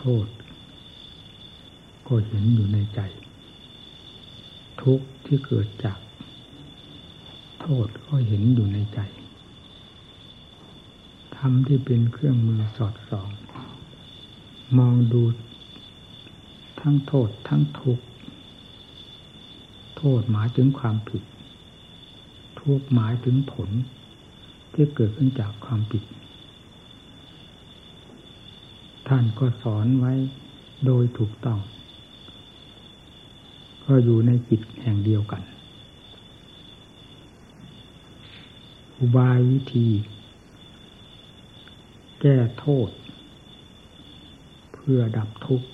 โทษ ก็เห็นอยู่ในใจ ทุกข์ที่เกิดจาก โทษก็เห็นอยู่ในใจธรรมที่เป็นเครื่องมือสอดส่อง มองดูทั้งโทษทั้งทุกข์โทษหมายถึงความผิด ทุกข์หมายถึงผล ที่เกิดขึ้นจากความผิด ท่านก็สอนไว้โดยถูกต้อง ก็อยู่ในจิตแห่งเดียวกัน อุบายวิธี แก้โทษ เพื่อดับทุกข์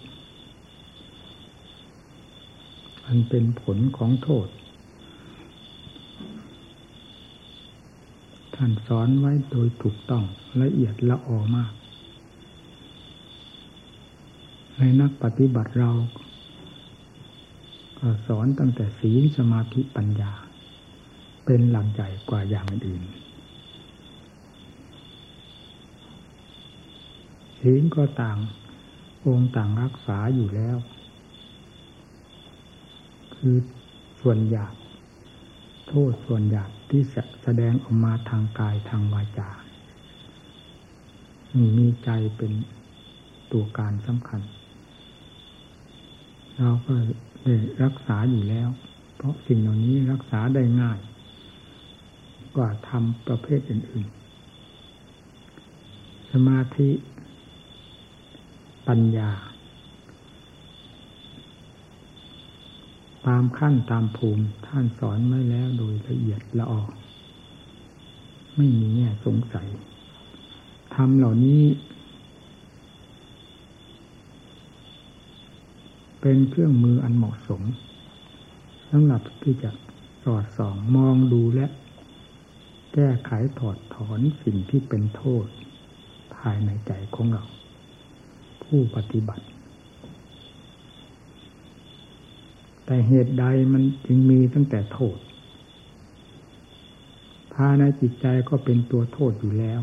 มันเป็นผลของโทษ ท่านสอนไว้โดยถูกต้องละเอียดละออมาก ในนักปฏิบัติเราสอนตั้งแต่ศีลสมาธิปัญญา เป็นหลักใหญ่กว่าอย่างอื่นศีลก็ต่างองค์ต่างรักษาอยู่แล้วคือส่วนหยาบโทษส่วนหยาบที่แสดงออกมาทางกายทางวาจา มีใจเป็นตัวการสำคัญ เราก็ได้รักษาอยู่แล้ว เพราะสิ่งเหล่านี้รักษาได้ง่าย กว่าทำประเภทอื่น ๆ สมาธิ ปัญญา ตามขั้นตามภูมิท่านสอนไว้แล้วโดยละเอียดละออไม่มีแง่สงสัยทำเหล่านี้ เป็นเครื่องมืออันเหมาะสมสำหรับที่จะสอดส่องมองดูและ แก้ไขถอดถอนสิ่งที่เป็นโทษ ภายในใจของเรา ผู้ปฏิบัติ แต่เหตุใดมันจึงมีตั้งแต่โทษ ภายในจิตใจก็เป็นตัวโทษอยู่แล้ว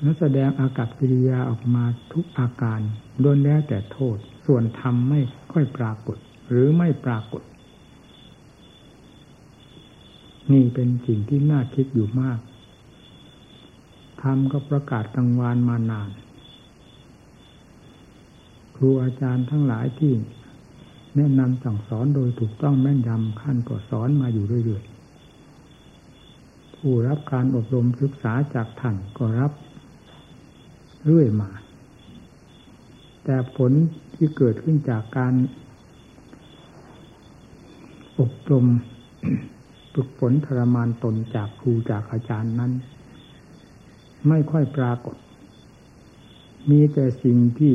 แล้วแสดงอากับกิริยาออกมาทุกอาการโดนแล้วแต่โทษ ส่วนธรรมไม่ค่อยปรากฏ หรือไม่ปรากฏ นี่เป็นสิ่งที่น่าคิดอยู่มากธรรมก็ประกาศกลางวานมานาน ครูอาจารย์ทั้งหลายที่แนะนำสั่งสอนโดยถูกต้องแม่นยำขั้นก็สอนมาอยู่เรื่อยๆ ผู้รับการอบรมศึกษาจากท่านก็รับเรื่อยมา แต่ผล ที่เกิดขึ้นจากการอบรมฝึกฝนทรมานตนจากครูจากอาจารย์นั้น ไม่ค่อยปรากฏ มีแต่สิ่งที่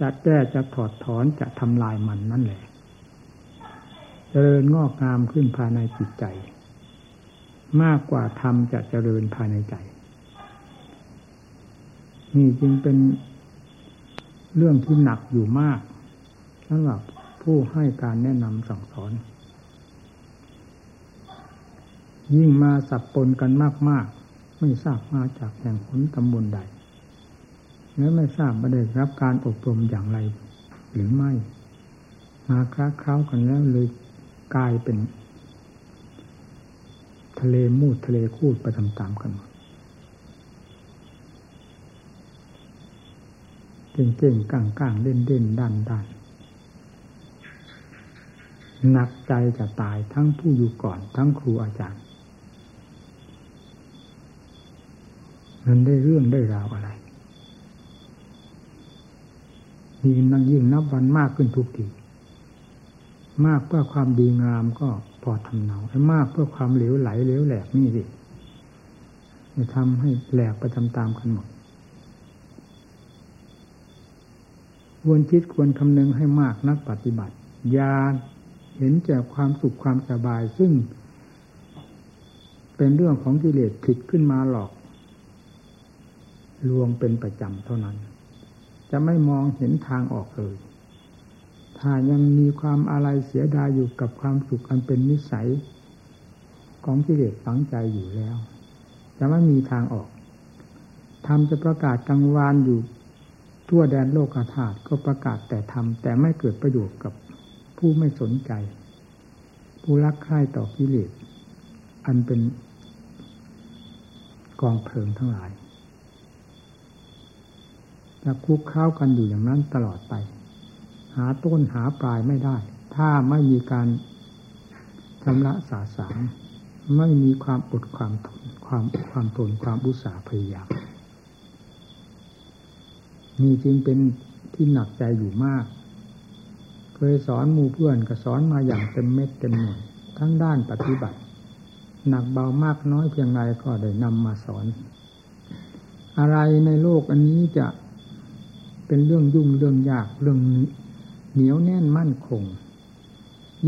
จะแก้จะถอดถอนจะทำลายมันนั่นแหละเจริญงอกงามขึ้นภายในจิตใจ มากกว่าธรรมจะเจริญภายในใจ นี่จึงเป็น เรื่องที่หนักอยู่มากสำหรับผู้ให้การแนะนำสั่งสอน ยิ่งมาสับปนกันมาก ๆ ไม่ทราบมาจากแห่งผลตำบลใด แล้วไม่ทราบว่าได้รับการอบรมอย่างไร หรือไม่ มาคล้าเคล้ากันแล้วเลยกลายเป็น ทะเลมูดทะเลคูดไปตามๆกันหมด เก่งๆก้างๆเล่นๆด้านๆหนักใจจะตายทั้งผู้อยู่ก่อน ทั้งครูอาจารย์มันได้เรื่องได้ราวอะไรยิ่งนั่งยิ่งนับวันมากขึ้นทุกทีมากเพื่อความดีงามก็พอทำเนาไอ้มากเพื่อความเหลวไหลเหลวแหลกนี่สิจะทำให้แหลกไปตามๆกันหมด ควรคิดควรคำนึงให้มากนักปฏิบัติยาเห็นแก่ความสุขความสบายซึ่ง เป็นเรื่องของกิเลสผิดขึ้นมาหลอก ลวงเป็นประจำเท่านั้น จะไม่มองเห็นทางออกเลย ถ้ายังมีความอะไรเสียดายอยู่กับความสุขอันเป็นนิสัย ของกิเลสฝังใจอยู่แล้ว จะไม่มีทางออกธรรมจะประกาศกลางวานอยู่ ทั่วแดนโลกาธาตุก็ประกาศแต่ธรรมแต่ไม่เกิดประโยชน์กับผู้ไม่สนใจ ผู้รักใคร่ต่อกิเลสอันเป็นกองเพลิงทั้งหลายจะคุกเข้ากันอยู่อย่างนั้นตลอดไป หาต้นหาปลายไม่ได้ ถ้าไม่มีการชำระสาสางไม่มีความอดความทนความความทนความอุตสาห์พยายาม มีจริงเป็นที่หนักใจอยู่มาก เคยสอนมูเพื่อนก็สอนมาอย่างเต็มเม็ดเต็มหน่วยทั้งด้านปฏิบัติ หนักเบามากน้อยเพียงไรก็ได้นำมาสอน อะไรในโลกอันนี้จะเป็นเรื่องยุ่งเรื่องยากเรื่องเหนียวแน่นมั่นคง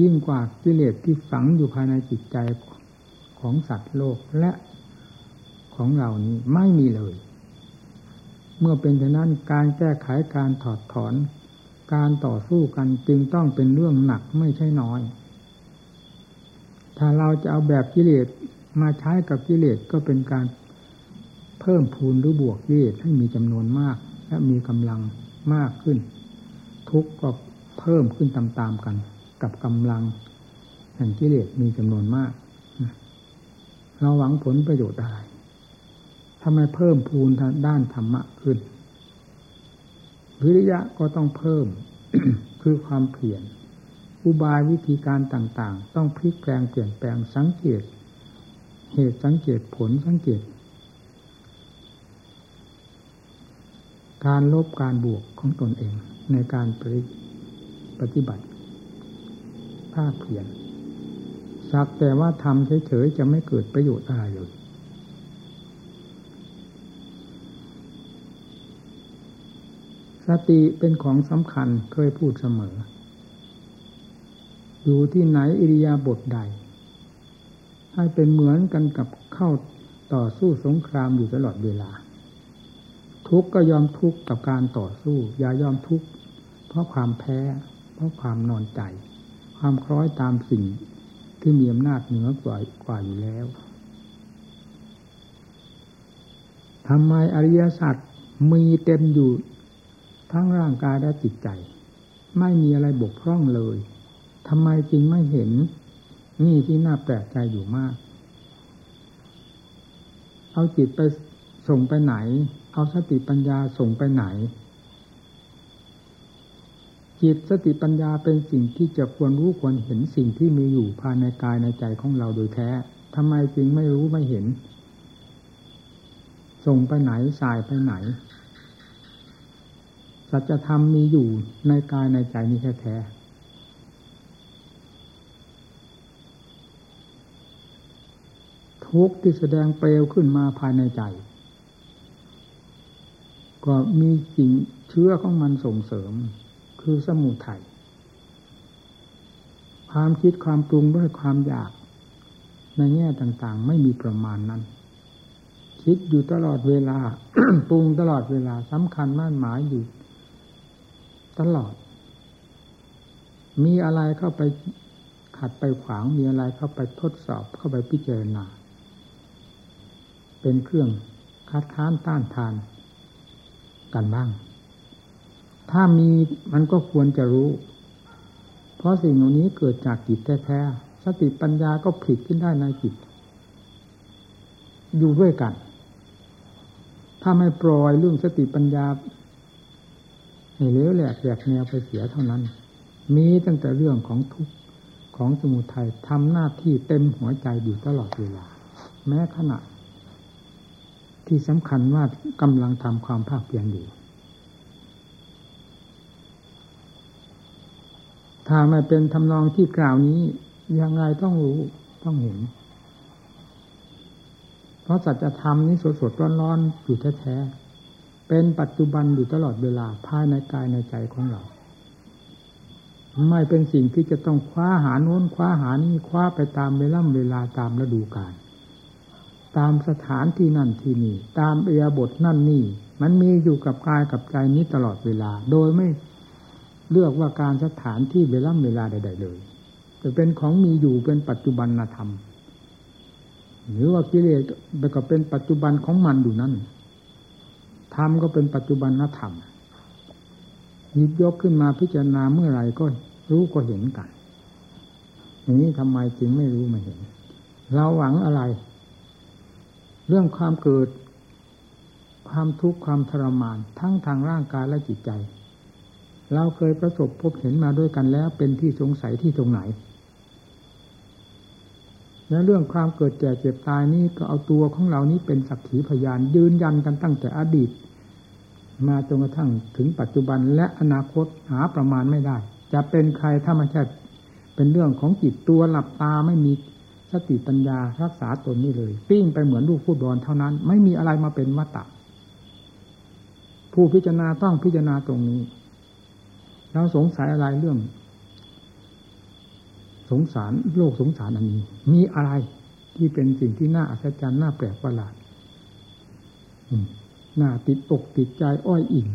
ยิ่งกว่ากิเลสที่ฝังอยู่ภายในจิตใจของสัตว์โลกและของเรานี้ไม่มีเลย เมื่อเป็นฉะนั้นการแก้ไขการถอดถอน การต่อสู้กันจึงต้องเป็นเรื่องหนักไม่ใช่น้อย ถ้าเราจะเอาแบบกิเลสมาใช้กับกิเลสก็เป็นการเพิ่มพูนหรือบวกกิเลสให้มีจำนวนมาก และมีกำลังมากขึ้น ทุกก็เพิ่มขึ้นตามๆกัน กับกำลังแห่งกิเลสมีจำนวนมาก เราหวังผลประโยชน์อะไร ทำไมเพิ่มพูนทางด้านธรรมะขึ้น วิริยะก็ต้องเพิ่มคือความเพียรอุบายวิธีการต่าง ๆ ต้องพลิกแปลงเปลี่ยนแปลงสังเกต เหตุสังเกตผลสังเกต การลบการบวกของตนเองในการปฏิบัติภาคเพียรสักแต่ว่าทำเฉยๆจะไม่เกิดประโยชน์อะไรเลย สติเป็นของสำคัญเคยพูดเสมอ อยู่ที่ไหนอิริยาบถใด ให้เป็นเหมือนกันกับเข้าต่อสู้สงครามอยู่ตลอดเวลา ทุกก็ยอมทุกกับการต่อสู้ อย่ายอมทุกเพราะความแพ้ เพราะความนอนใจ ความคล้อยตามสิ่งที่มีอำนาจเหนือกว่ากว่าอยู่แล้วทำไมอริยสัจมีเต็มอยู่ ทั้งร่างกายและจิตใจ ไม่มีอะไรบกพร่องเลยทำไมจริงไม่เห็น นี่ที่น่าแปลกใจอยู่มาก เอาจิตไปส่งไปไหน เอาสติปัญญาส่งไปไหน จิตสติปัญญาเป็นสิ่งที่จะควรรู้ควรเห็นสิ่งที่มีอยู่ภายในกายในใจของเราโดยแท้ทำไมจึงไม่รู้ไม่เห็น ส่งไปไหนสายไปไหน สัจธรรมมีอยู่ในกายในใจนี้แท้ทุกที่แสดงเปลวขึ้นมาภายในใจ ก็มีสิ่งเชื้อของมันส่งเสริม คือสมุทัยความคิดความปรุงด้วยความอยาก ในแง่ต่างๆ ไม่มีประมาณนั้น คิดอยู่ตลอดเวลา ปรุงตลอดเวลาสำคัญมั่นหมายอยู่ ตลอด มีอะไรเข้าไปขัดไปขวางมีอะไรเข้าไปทดสอบเข้าไปพิจารณา เป็นเครื่องคัดค้านต้านทานกันบ้าง ถ้ามีมันก็ควรจะรู้ เพราะสิ่งเหล่านี้เกิดจากจิตแท้ๆสติปัญญาก็ผลิตขึ้นได้ในจิต อยู่ด้วยกัน ถ้าไม่ปล่อยเรื่องสติปัญญา ให้เลี้ยวแหลกแหลกแนวไปเสียเท่านั้น มีตั้งแต่เรื่องของทุกข์ของสมุทัยทำหน้าที่เต็มหัวใจอยู่ตลอดเวลา แม้ขณะ ที่สำคัญว่ากำลังทำความภาคเพียรอยู่ถ้าไม่เป็นทำนองที่กล่าวนี้ยังไงต้องรู้ต้องเห็น เพราะสัจธรรมนี้สดสดร้อนร้อนอยู่แท้ๆ เป็นปัจจุบันอยู่ตลอดเวลาภายในกายในใจของเรา ไม่เป็นสิ่งที่จะต้องคว้าหาโน้นคว้าหานี้คว้าไปตามเวลาเวลาตามฤดูกาลตามสถานที่นั่นที่นี่ ตามเอียบทนั่นนี่ มันมีอยู่กับกายกับใจนี้ตลอดเวลา โดยไม่เลือกว่าการสถานที่เวลาเวลาใด ๆ เลยจะเป็นของมีอยู่เป็นปัจจุบันธรรม หรือว่ากิเลสก็เป็นปัจจุบันของมันอยู่นั่น ธรรมก็เป็นปัจจุบันธรรมหยิบยกขึ้นมาพิจารณาเมื่อไรก็รู้ก็เห็นกันอย่างนี้ทำไมจึงไม่รู้ไม่เห็น เราหวังอะไร เรื่องความเกิด ความทุกข์ความทรมาน ทั้งทางร่างกายและจิตใจ เราเคยประสบพบเห็นมาด้วยกันแล้วเป็นที่สงสัยที่ตรงไหน และเรื่องความเกิดแก่เจ็บตายนี้ก็เอาตัวของเรานี้เป็นสักขีพยานยืนยันกันตั้งแต่อดีต มาจนกระทั่งถึงปัจจุบันและอนาคตหาประมาณไม่ได้ จะเป็นใครถ้าไม่ใช่เป็นเรื่องของจิตตัวหลับตาไม่มีสติปัญญารักษาตนนี้เลย ปิ้งไปเหมือนลูกฟุตบอลเท่านั้น ไม่มีอะไรมาเป็นมัตตะผู้พิจารณาต้องพิจารณาตรงนี้เราสงสัยอะไรเรื่อง สงสารโลกสงสารอันนี้ มีอะไรที่เป็นสิ่งที่น่าอัศจรรย์น่าแปลกประหลาด หน้าติดอกติดใจอ้อยอิ่ง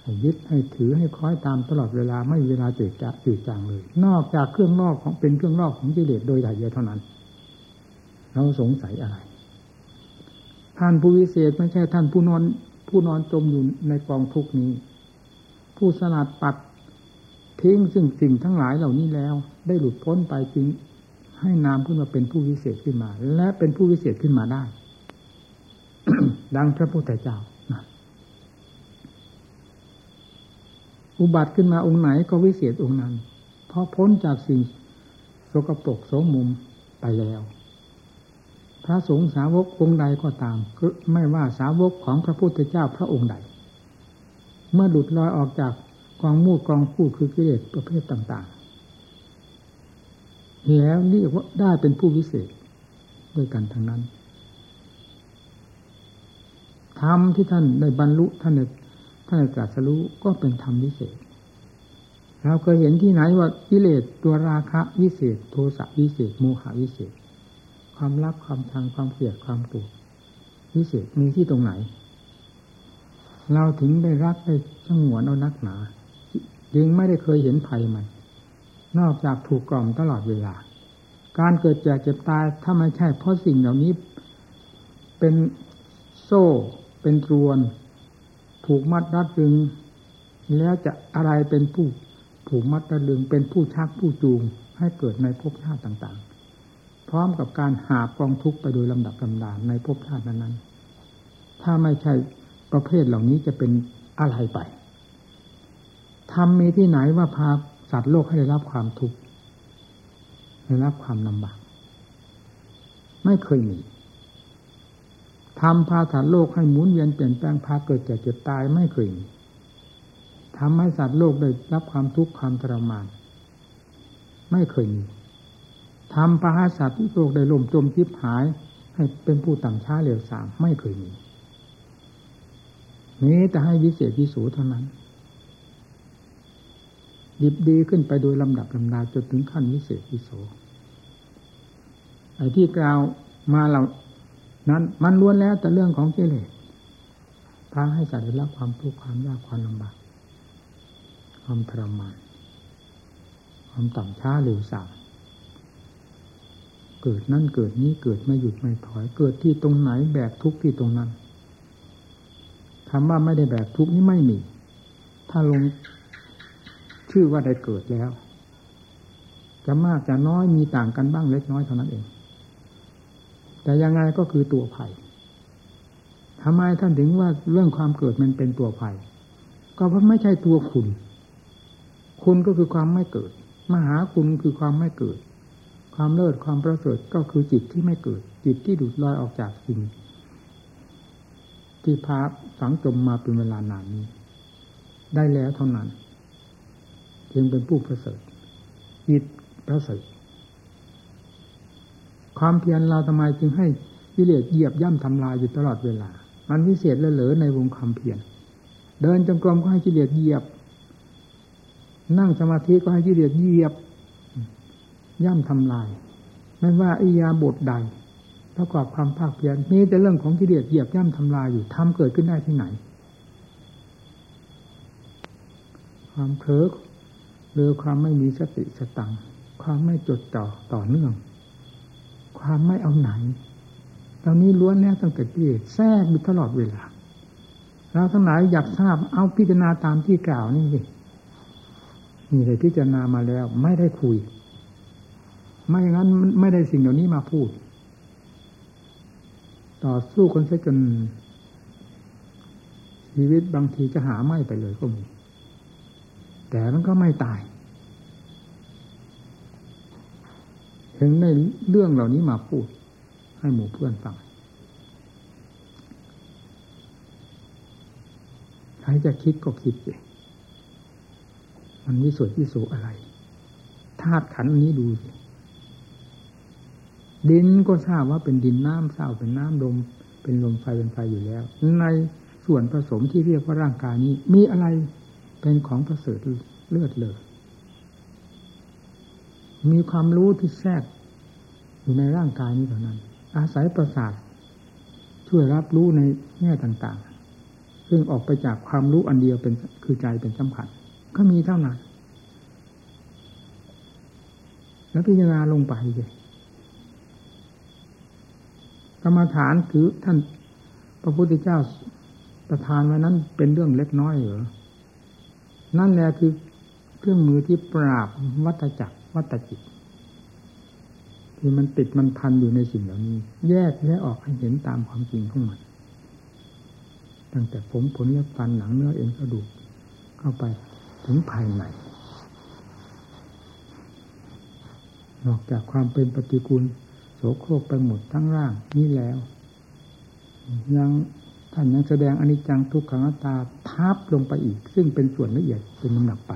ให้ยึดให้ถือให้คล้อยตามตลอดเวลาไม่เวลาเจืดจะจืดจางเลย นอกจากเครื่องนอกของเป็นเครื่องนอกของกิเลสโดยถ่ายเดียวเท่านั้น เราสงสัยอะไร ท่านผู้วิเศษไม่ใช่ท่านผู้นอน ผู้นอนจมอยู่ในกองทุกนี้ ผู้สลัดปัดทิ้งซึ่งสิ่งทั้งหลายเหล่านี้แล้ว ได้หลุดพ้นไปจึงให้นามขึ้นมาเป็นผู้วิเศษขึ้นมา และเป็นผู้วิเศษขึ้นมาได้ ดังพระพุทธเจ้าอุบัติขึ้นมาองค์ไหนก็วิเศษองค์นั้น เพราะพ้นจากสิ่งโสกปรกโสมุมไปแล้ว พระสงฆ์สาวกองค์ใดก็ตามก็ไม่ว่าสาวกของพระพุทธเจ้าพระองค์ใด เมื่อหลุดลอยออกจากกองมูดกองผู้คือกิเลสประเภทต่างๆแล้วเรียกว่าได้เป็นผู้วิเศษด้วยกันทั้งนั้น ธรรมที่ท่านได้บรรลุท่านได้ท่านได้ตรัสรู้ก็เป็นธรรมวิเศษ เราเคยเห็นที่ไหนว่ากิเลสตัวราคะวิเศษ โทสะวิเศษ โมหะวิเศษ ความรักความทางความเกลียดความปวดวิเศษมีที่ตรงไหน เราถึงได้รักได้สงวนเอานักหนาจึงไม่ได้เคยเห็นภัยมัน นอกจากถูกกล่อมตลอดเวลา การเกิดแก่เจ็บตายถ้าไม่ใช่เพราะสิ่งเหล่านี้เป็นโซ่ เป็นตรวน ผูกมัดรัดรึง แล้วจะอะไรเป็นผู้ผูกมัดรัดรึง เป็นผู้ชักผู้จูง ให้เกิดในภพชาติต่าง ๆ พร้อมกับการหาบกองทุกข์ไปโดยลำดับลำดาในภพชาตินั้นๆถ้าไม่ใช่ประเภทเหล่านี้จะเป็นอะไรไปทำมีที่ไหนว่าพาสัตว์โลกให้ได้รับความทุกข์ได้รับความลำบาก ไม่เคยมี ทำพาสัตว์โลกให้หมุนเวียนเปลี่ยนแปลงพาเกิดแก่เจ็บตายไม่เคยมีทำให้สัตว์โลกได้รับความทุกข์ความทรมาน ไม่เคยมีทำพาสัตว์โลกได้ล่มจมทิพหาย ให้เป็นผู้ต่ำช้าเหลวสามไม่เคยมีมีแต่ให้วิเศษวิสูเท่านั้นดิบดีขึ้นไปโดยลำดับลำดาจนถึงขั้นวิเศษวิโสไอ้ที่กล่าวมาเรา นั้น มันล้วนแล้วแต่เรื่องของกิเลสพาให้สัตว์ได้รับความทุกข์ความยากความลำบากความทรมานความต่ำช้าเร็วสามเกิดนั่นเกิดนี้เกิดไม่หยุดไม่ถอย เกิดที่ตรงไหนแบกทุกข์ที่ตรงนั้นคำว่าไม่ได้แบกทุกข์นี้ไม่มี ถ้าลงชื่อว่าได้เกิดแล้ว จะมากจะน้อยมีต่างกันบ้างเล็กน้อยเท่านั้นเอง แต่ยังไงก็คือตัวภัยทำไมท่านถึงว่าเรื่องความเกิดมันเป็นตัวภัย ก็เพราะไม่ใช่ตัวคุณ คุณก็คือความไม่เกิด มหาคุณคือความไม่เกิด ความเลิศความประเสริฐก็คือจิตที่ไม่เกิด จิตที่ดูดลอยออกจากสิ่งที่พาสังจมมาเป็นเวลานานนี้ ได้แล้วเท่านั้น จึงเป็นผู้ประเสริฐจิตประเสริฐ ความเพียรเราทำไมจึงให้กิเลสเหยียบย่ำทำลายอยู่ตลอดเวลา มันวิเศษเหลือในวงความเพียรเดินจงกรมก็ให้กิเลสเหยียบ นั่งสมาธิก็ให้กิเลสเหยียบ ย่ำทำลายไม่ว่าอิยาบทใดประกอบความภาคเพียรมีแต่เรื่องของกิเลสเหยียบย่ำทำลายอยู่ทำเกิดขึ้นได้ที่ไหน ความเคิร์หรือความไม่มีสติสตังความไม่จดจ่อต่อเนื่อง ความไม่เอาไหนตอนนี้ล้วนแล้วตั้งแต่กิเลสแทรกอยู่ตลอดเวลา เราทั้งหลายอยากทราบเอาพิจารณาตามที่กล่าวนี่สินี่เลยพิจารณามาแล้ว ไม่ได้คุย ไม่อย่างนั้นไม่ได้สิ่งเหล่านี้มาพูด ต่อสู้คนเสียจนชีวิตบางทีจะหาไม่ไปเลยก็มีแต่มันก็ไม่ตาย ถึงในเรื่องเหล่านี้มาพูด ให้หมู่เพื่อนฟังใครจะคิดก็คิดเลยมันวิสุทธิสุอะไรธาตุขันนี้ดูสิดินก็ทราบว่าเป็นดินน้ำเศร้าเป็นน้ำลมเป็นลมไฟเป็นไฟอยู่แล้ว ในส่วนผสมที่เรียกว่าร่างกายนี้ มีอะไรเป็นของประเสริฐเลือดเลย มีความรู้ที่แทรกอยู่ในร่างกายนี้เท่านั้น อาศัยประสาทช่วยรับรู้ในแง่ต่างๆ ซึ่งออกไปจากความรู้อันเดียวเป็นคือใจเป็นสำคัญก็มีเท่านั้น แล้วพิจารณาลงไปเลยกรรมฐานคือท่านพระพุทธเจ้าประทานไว้นั้นเป็นเรื่องเล็กน้อยเหรอ นั่นแหละคือเครื่องมือที่ปราบวัตจักร วัตจิต ที่มันติดมันพันอยู่ในสิ่งเหล่านี้ แยกแยกออกให้เห็นตามความจริงของมันตั้งแต่ผมผลเล็บฟันหนังเนื้อเอ็นกระดูกเข้าไปถึงภายในนอกจากความเป็นปฏิกูลโสโครกไปหมดทั้งร่างนี้แล้ว ยังท่านยังแสดงอนิจจังทุกขังตาทับลงไปอีก ซึ่งเป็นส่วนละเอียดเป็นน้ำหนักไป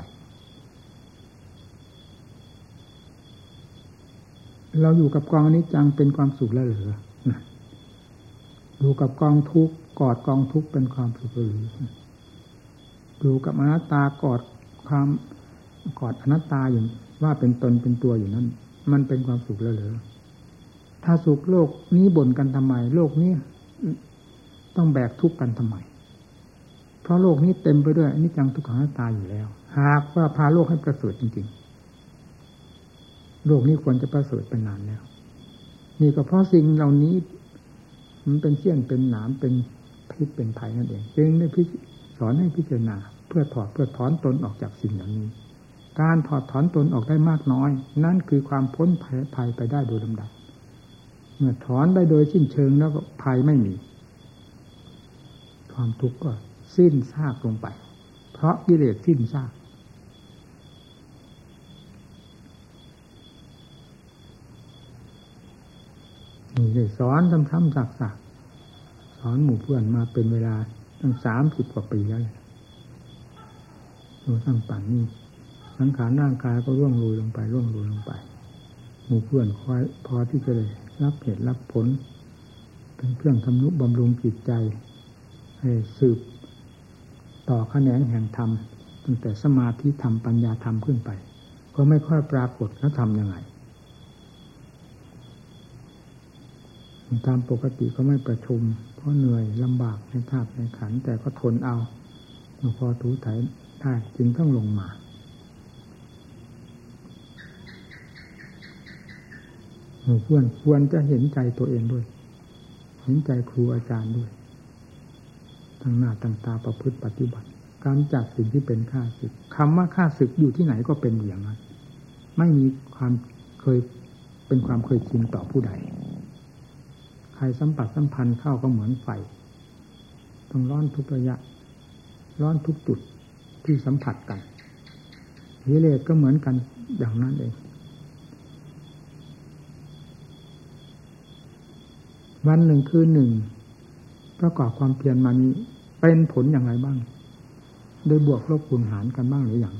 เราอยู่กับกองอนิจจังเป็นความสุขแล้วหรืออยู่กับกองทุกข์กอดกองทุกข์เป็นความสุขหรืออยู่กับอนัตตากอดความกอดอนัตตาอยู่ว่าเป็นตนเป็นตัวอยู่นั้น มันเป็นความสุขแล้วหรือถ้าสุขโลกนี้บ่นกันทำไม โลกนี้ต้องแบกทุกข์กันทำไม เพราะโลกนี้เต็มไปด้วยอนิจจังทุกขังตาอยู่แล้ว หากว่าพาโลกให้ประเสริฐจริง ๆ โลกนี้ควรจะประเสริฐเป็นนานแล้ว นี่ก็เพราะสิ่งเหล่านี้ มันเป็นเชี่ยนเป็นหนามเป็นพิษเป็นภัยนั่นเองจึงได้พิสอนให้พิจารณา เพื่อถอดเพื่อถอนตนออกจากสิ่งเหล่านี้ การถอดถอนตนออกได้มากน้อย นั่นคือความพ้นภัยไปได้โดยลำดับ เมื่อถอนได้โดยสิ้นเชิงแล้วก็ภัยไม่มี ความทุกข์ก็สิ้นซากลงไป เพราะกิเลสสิ้นซาก นี่ได้สอนทำทำสักสักสอนหมู่เพื่อนมาเป็นเวลาตั้งสามสิบกว่าปีแล้วดูตั้งป่านนี้สังขารร่างกายก็ร่วงโรยลงไปร่วงโรยลงไป หมู่เพื่อนคอยพอที่จะได้รับเหตุรับผล เป็นเครื่องทำนุบำรุงจิตใจ ให้สืบ ต่อขแขนงแห่งธรรมตั้งแต่สมาธิธรรมปัญญาธรรมขึ้นไป ก็ไม่ค่อยปรากฏแล้วทำยังไง ตามปกติก็ไม่ประชุม เพราะเหนื่อยลำบากในธาตุในขัน แต่ก็ทนเอาพอถูถ่ายได้จึงต้องลงมาเพื่อนควรจะเห็นใจตัวเองด้วย เห็นใจครูอาจารย์ด้วยตั้งหน้าตั้งตาประพฤติปฏิบัติ การจัดสิ่งที่เป็นข้าศึกคำว่าข้าศึกอยู่ที่ไหนก็เป็นอย่างนั้น ไม่มีความเคยเป็นความเคยชินต่อผู้ใด ใครสัมผัสสัมพันธ์เข้าก็เหมือนไฟต้องร้อนทุกระยะ ร้อนทุกจุดที่สัมผัสกันวิเลศก็เหมือนกันอย่างนั้นเอง วันหนึ่งคืนหนึ่งประกอบความเพียรมานี้เป็นผลอย่างไรบ้าง โดยบวกลบคูณหารกันบ้างหรืออย่าง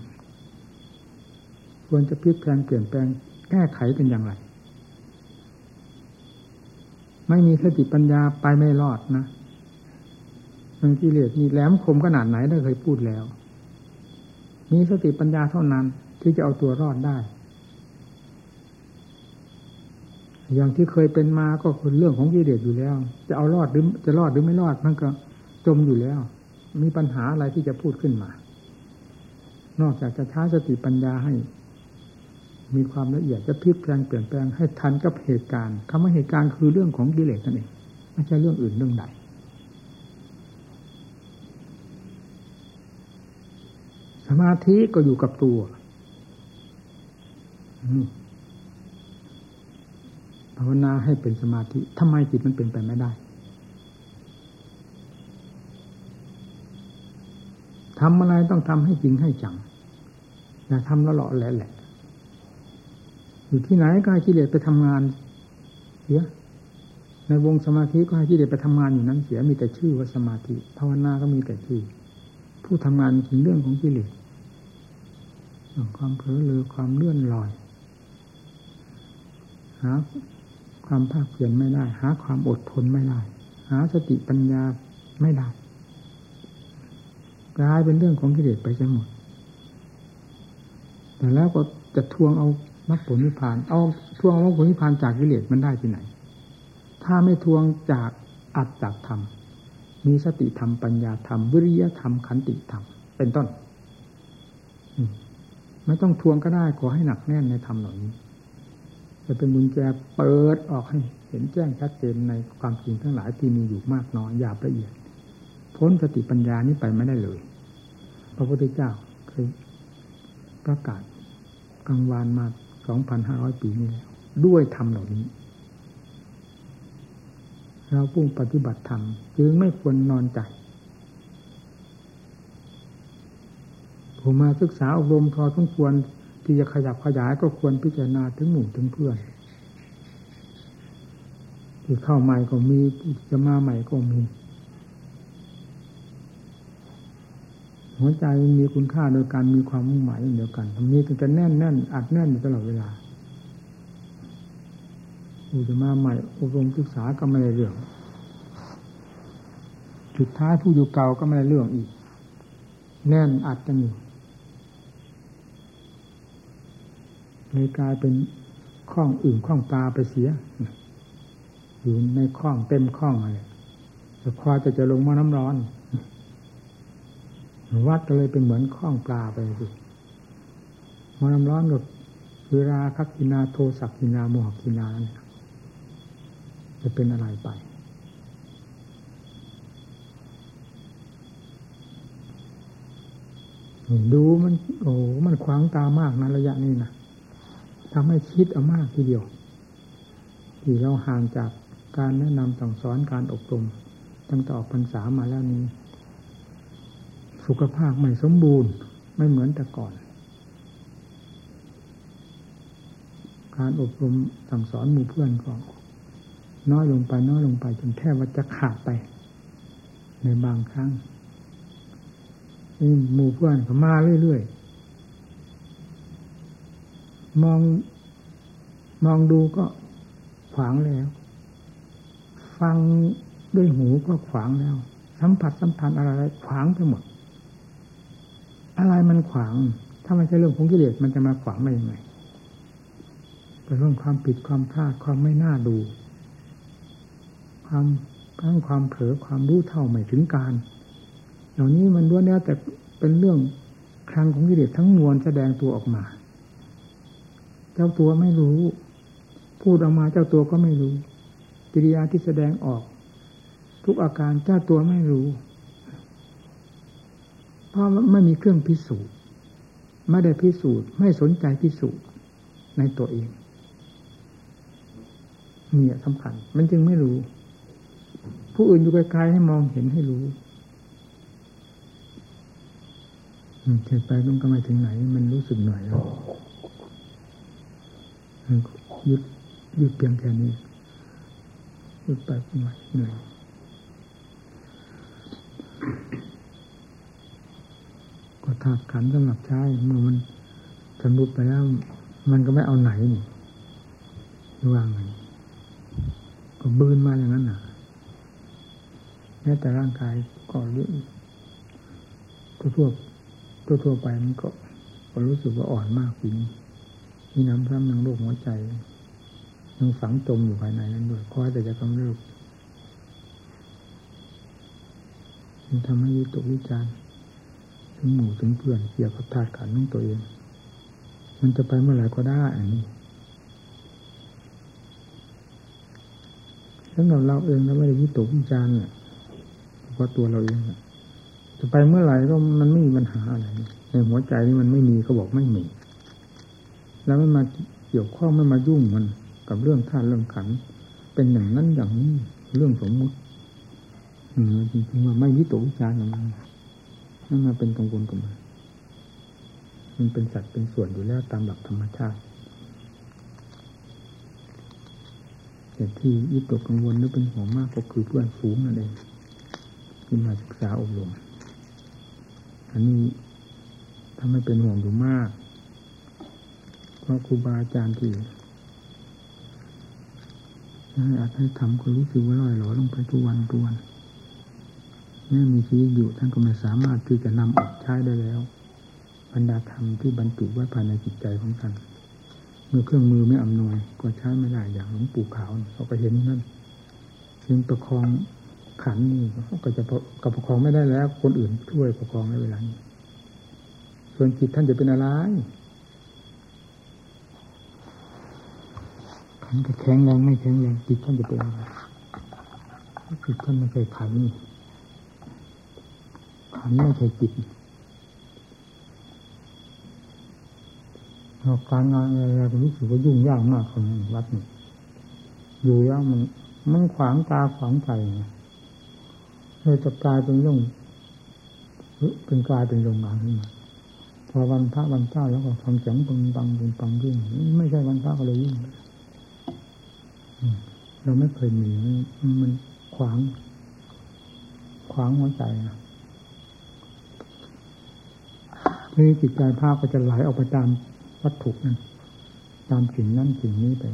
ควรจะพลิกแปลงเปลี่ยนแปลงแก้ไขเป็นอย่างไร ไม่มีสติปัญญาไปไม่รอดนะมันกิเลสมีแหลมคมขนาดไหนได้เคยพูดแล้ว มีสติปัญญาเท่านั้น ที่จะเอาตัวรอดได้ อย่างที่เคยเป็นมาก็คือเรื่องของกิเลสอยู่แล้ว จะเอารอดหรือจะรอดหรือไม่รอดมันก็จมอยู่แล้ว มีปัญหาอะไรที่จะพูดขึ้นมา นอกจากจะใช้สติปัญญาให้ มีความละเอียดจะพลิกแปลงเปลี่ยนแปลงให้ทันกับเหตุการณ์คำว่าเหตุการณ์คือเรื่องของกิเลสนั่นเองไม่ใช่เรื่องอื่นเรื่องใดมาธิก็อยู่กับตัวภาวนาให้เป็นสมาธิทำไมจิตมันเป็นไปไม่ได้ทำอะไรต้องทำให้จริงให้จังอย่าทำละเลาะแหละแหละ อยู่ที่ไหนก็ให้กิเลสไปทำงานเสียในวงสมาธิก็ให้กิเลสไปทำงานอยู่นั้นเสียมีแต่ชื่อว่าสมาธิภาวนาก็มีแต่ชื่อ ผู้ทำงานถึงเรื่องของกิเลสเรื่องความเผลอหรือความเลื่อนลอยหาความภาคเพียรไม่ได้ หาความอดทนไม่ได้ หาสติปัญญาไม่ได้กลายเป็นเรื่องของกิเลสไปจนหมดแต่แล้วก็จะทวงเอา มรรคผลนิพพาน เอาทวงมรรคผลนิพพานจากกิเลสมันได้ที่ไหน ถ้าไม่ทวงจากอัตตธรรม มีสติธรรมปัญญาธรรม วิริยธรรมขันติธรรม เป็นต้นไม่ต้องทวงก็ได้ขอให้หนักแน่นในธรรมเหล่านี้ จะเป็นบุญแจเปิดออกให้เห็นแจ้งชัดเจนในความจริงทั้งหลายที่มีอยู่มากน้อยหยาบละเอียด พ้นสติปัญญานี้ไปไม่ได้เลย พระพุทธเจ้าเคยประกาศกลางวานมา สองพันห้าร้อยปีนี้แล้วด้วยธรรมเหล่านี้ เราพุ่งปฏิบัติธรรมจึงไม่ควรนอนใจผมมาศึกษาอบรมพอต้องควรที่จะขยับขยายก็ควรพิจารณาถึงหมู่ถึงเพื่อนที่เข้าใหม่ก็มีจะมาใหม่ก็มี หัวใจมีคุณค่าโดยการมีความมุ่งหมายเดียวกันมีถึงจะแน่นแน่นอัดแน่นอยู่ตลอดเวลาอุจมาใหม่อบรมศึกษาก็ไม่ได้เรื่องจุดท้ายผู้อยู่เก่าก็ไม่ได้เรื่องอีก แน่นอัดกันอยู่เลยกลายเป็นข้องอื่นข้องตาไปเสียอยู่ในข้องเต็มข้องเลยแต่พอจะจะลงมาน้ำร้อน วัดก็เลยเป็นเหมือนข้องปลาไปสิมอน้ำร้อนก็คือราคักินาโทสักกินาโมหกินาเนี่ยจะเป็นอะไรไป ดูมัน โอ้มันขวางตามากนะระยะนี้นะทำให้คิดเอามากทีเดียว ที่เราห่างจากการแนะนำสั่งสอนการอบรมตั้งแต่ออกพรรษามาแล้วนี้ สุขภาพไม่สมบูรณ์ ไม่เหมือนแต่ก่อน การอบรมสั่งสอนหมู่เพื่อนก็น้อยลงไปน้อยลงไปจนแทบว่าจะขาดไป ในบางครั้งนี่หมู่เพื่อนก็มาเรื่อยๆมองมองดูก็ขวางแล้ว ฟังด้วยหูก็ขวางแล้ว สัมผัสสัมพันธ์อะไรขวางไปหมด อะไรมันขวาง ถ้าไม่ใช่เรื่องของกิเลสมันจะมาขวางได้ยังไงเป็นเรื่องความผิดความพลาดความไม่น่าดู ความทั้งความเผลอความรู้เท่าไม่ถึงการ เหล่านี้มันล้วนแล้วแต่เป็นเรื่องครั้งของกิเลสทั้งมวลแสดงตัวออกมา เจ้าตัวไม่รู้ พูดออกมาเจ้าตัวก็ไม่รู้กิริยาที่แสดงออก ทุกอาการเจ้าตัวไม่รู้ เพราะไม่มีเครื่องพิสูจน์ไม่ได้พิสูจน์ ไม่สนใจพิสูจน์ในตัวเองเนี่ยสำคัญ มันจึงไม่รู้ ผู้อื่นอยู่ไกลๆให้มองเห็นให้รู้เกิดไปมันก็ไม่ถึงไหน มันรู้สึกหน่อยแล้วยุดยุดเพียงแค่นี้ยุดไปก็ไม่เหนื่อยก็ ธาตุขันสำหรับใช้เมื่อมันสำรุปไปแล้ว มันก็ไม่เอาไหนนี่ว่างไงก็บืนมาอย่างนั้นน่ะแม้แต่ร่างกายก็เรื่องทั่วทั่วทั่วไปมันก็ก็รู้สึกว่าอ่อนมากปีนี้มีน้ำซ้ำยังโรคหัวใจยังฝังจมอยู่ภายในนั้นด้วยคอยแต่จะกำเริบมันทำให้วิตกวิจารณ์ ถึงหมู่ถึงเพื่อนเกี่ยวกับธาตุขันธ์ของตัวเอง มันจะไปเมื่อไหร่ก็ได้อันนี้สำหรับเราเองเราไม่ได้วิตกวิจารณ์เพราะตัวเราเองจะไปเมื่อไหร่ก็มันไม่มีปัญหาอะไรในหัวใจนี่มันไม่มีก็บอกไม่มี แล้วมันมาเกี่ยวข้องไม่มายุ่งมันกับเรื่องท่าเรื่องขัน เป็นอย่างนั้นอย่างนี้เรื่องสมมุติจริงๆว่าไม่วิตกวิจารณ์มัน นั่นมาเป็นกังวลกับมันมันเป็นสัตว์เป็นส่วนอยู่แล้วตามหลักธรรมชาติแต่ที่วิตกกังวลหรือเป็นห่วงมากก็คือเพื่อนฝูงนั่นเองที่มาศึกษาอบรมอันนี้ทำให้เป็นห่วงอยู่มากเพราะครูบาอาจารย์ที่ให้อาจให้ทำก็รู้สึกว่าลอยหลอลงไปทุกวันทุกวัน แม้มีชีวิตอยู่ท่านก็ไม่สามารถที่จะนำออกใช้ได้แล้ว บรรดาธรรมที่บรรจุไว้ภายในจิตใจของท่านเมื่อเครื่องมือไม่อำนวยก็ใช้ไม่ได้อย่างหลวงปู่ขาวเขาก็เห็นนั่นจึงประคองขันนี่ก็จะกับประคองไม่ได้แล้ว คนอื่นช่วยประคองในเวลานี้ส่วนจิตท่านจะเป็นอะไรขันจะแข็งแรงไม่แข็งแรงจิตท่านจะเป็นอะไรจิตท่านไม่ใช่ขัน ขันไม่ใช่จิตการงานอะไรเรารู้สึกว่ายุ่งยากมากของวัดนี่อยู่แล้วมันมันขวางตาขวางใจเลยจะกลายเป็นเรื่องเป็นกลายเป็นโรงงานขึ้นมาพอวันพระวันเจ้าแล้วก็ทำเสียงปังปังปังปังยิ่งไม่ใช่วันพระก็เลยยิ่งเราไม่เคยมีมันขวาง ขวางหัวใจนะ นี่จิตใจภาพก็จะไหลออกไปตามวัตถุนั้นตามสิ่งนั้นสิ่งนี้ไป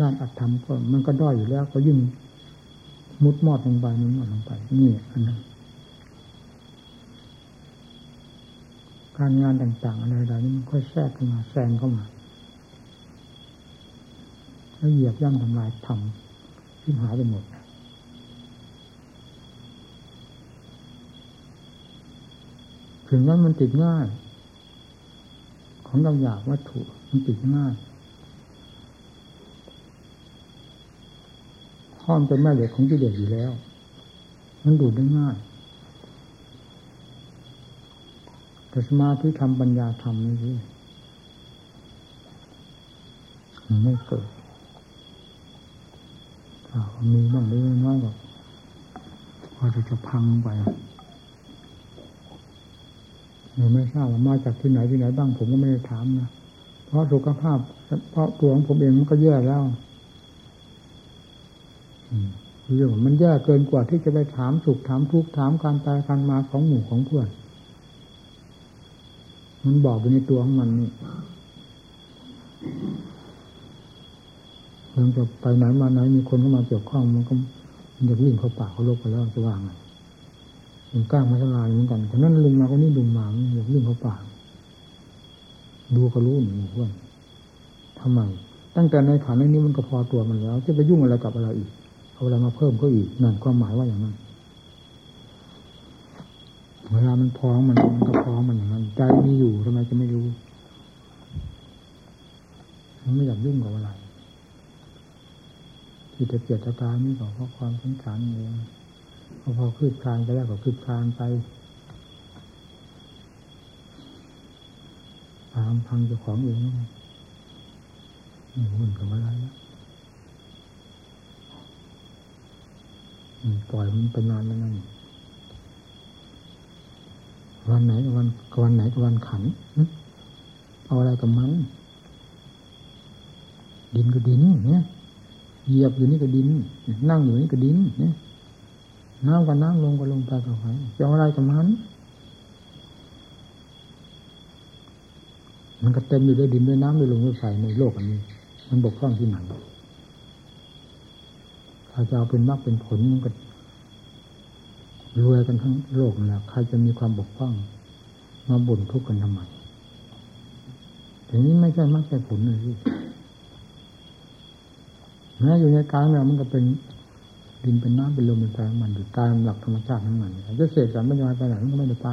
ด้านอัตธรรมก็มันก็ด้อยอยู่แล้ว ก็ยิ่งมุดมอดลงไปมุดมอดลงไป นี่อันนั้นการงานต่างๆ อะไรๆนี่มันค่อยแทรกเข้ามาแซงเข้ามาแล้วเหยียบย่ำทำลายทำที่หายไปหมด ถึงว่ามันติดง่าย ของเราอยากวัตถุมันติดง่ายห้อมเป็นแม่เหล็กของกิเลสอยู่แล้ว มันดูดได้ง่ายแต่สมาธิทำปัญญาทำนี่สิมันไม่เกิดมีบ้างเล็กน้อยก็พอจะจะพังไป ไม่ทราบว่ามาจากที่ไหนที่ไหนบ้างผมก็ไม่ได้ถามนะเพราะสุขภาพ เพราะตัวของผมเองมันก็แย่แล้วเรื่องมันแย่เกินกว่าที่จะไปถามสุขถามทุกข์ถามการตายการมาของหมู่ของเพื่อน มันบอกอยู่ในตัวของมันนี่เรื่องจะไปไหนมาไหนมีคนเข้ามาเกี่ยวข้องมันก็มันจะวิ่งเข้าป่าเขาลบไปแล้วจะว่างไง มันก้างมาทลายเหมือนกันแต่นั้นลุงมาก็นี่ลุงมาอยากวิ่งเขาป่าดูก็รู้หนึ่งเพื่อนทำไม ตั้งแต่ในฐานนี้มันก็พอตัวมันแล้ว จะไปยุ่งอะไรกับอะไรอีก เอาอะไรมาเพิ่มก็อีกนั่นความหมายว่าอย่างนั้นเวลามันพร้อมมันมันก็พร้อมมันอย่างนั้นใจมีอยู่ทำไมจะไม่รู้มันไม่อยากยุ่งกับอะไรที่จะเกียดจะการนี่ก็เพราะความสงสารเอง พอพอคืบคลานไปแล้วก็คืบคลานไปตามพังเจ้าของเองนี่หุ่นกับอะไรแล้วปล่อยมันไปนานแล้วนั่นวันไหนวันวันไหนกับวันขันเอาอะไรกับมัน ดินก็ดินเนี่ยเหยียบอยู่นี่ก็ดิน นั่งอยู่นี่ก็ดินเนี่ย น้ำก็น้ำลงก็ลงไปก็ไปจะเอะไรกับมันมันก็เต็มอยู่ด้วยดินด้วยน้ำด้วยลมด้วยไฟในโลกอันนี้ มันบกพร่องที่ไหนถ้าจะเอาเป็นมรรคเป็นผลมันก็รวยกันทั้งโลกนะใครจะมีความบกพร่อง มาบ่นทุกข์กันทำไมแต่นี้ไม่ใช่มรรคใช่ผลเลยแม้อยู่ในกลางเนี่ยมันก็เป็น ดินเป็นน้ำเป็นลมเป็นไฟมันอยู่ตามหลักธรรมชาติทั้งนั้นจะเสกสรรปัญญาไปไหนมันก็ไม่ได้ไป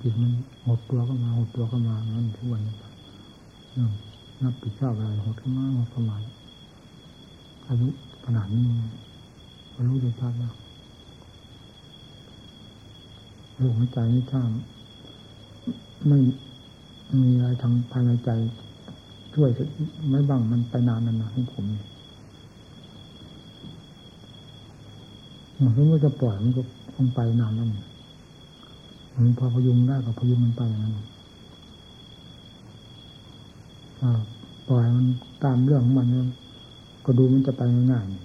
จิตมันหดตัวก็มาหดตัวก็มานั่นทุกวันนี้นับผิดชอบอะไรหดเข้ามาหดเข้ามาอายุขนาดนี้ก็รู้โดยชัดแล้วโรคหัวใจนี่ถ้าไม่มีอะไรทางภายในใจ ช่วยไม่บ้างมันไปนานนานของผมเนี่ย มันก็ไม่จะปล่อยมันก็คงไปนานแล้วมันพอพยุงได้ก็พยุงมันไปอย่างนั้นปล่อยมันตามเรื่องของมันก็ดูมันจะไปง่ายๆ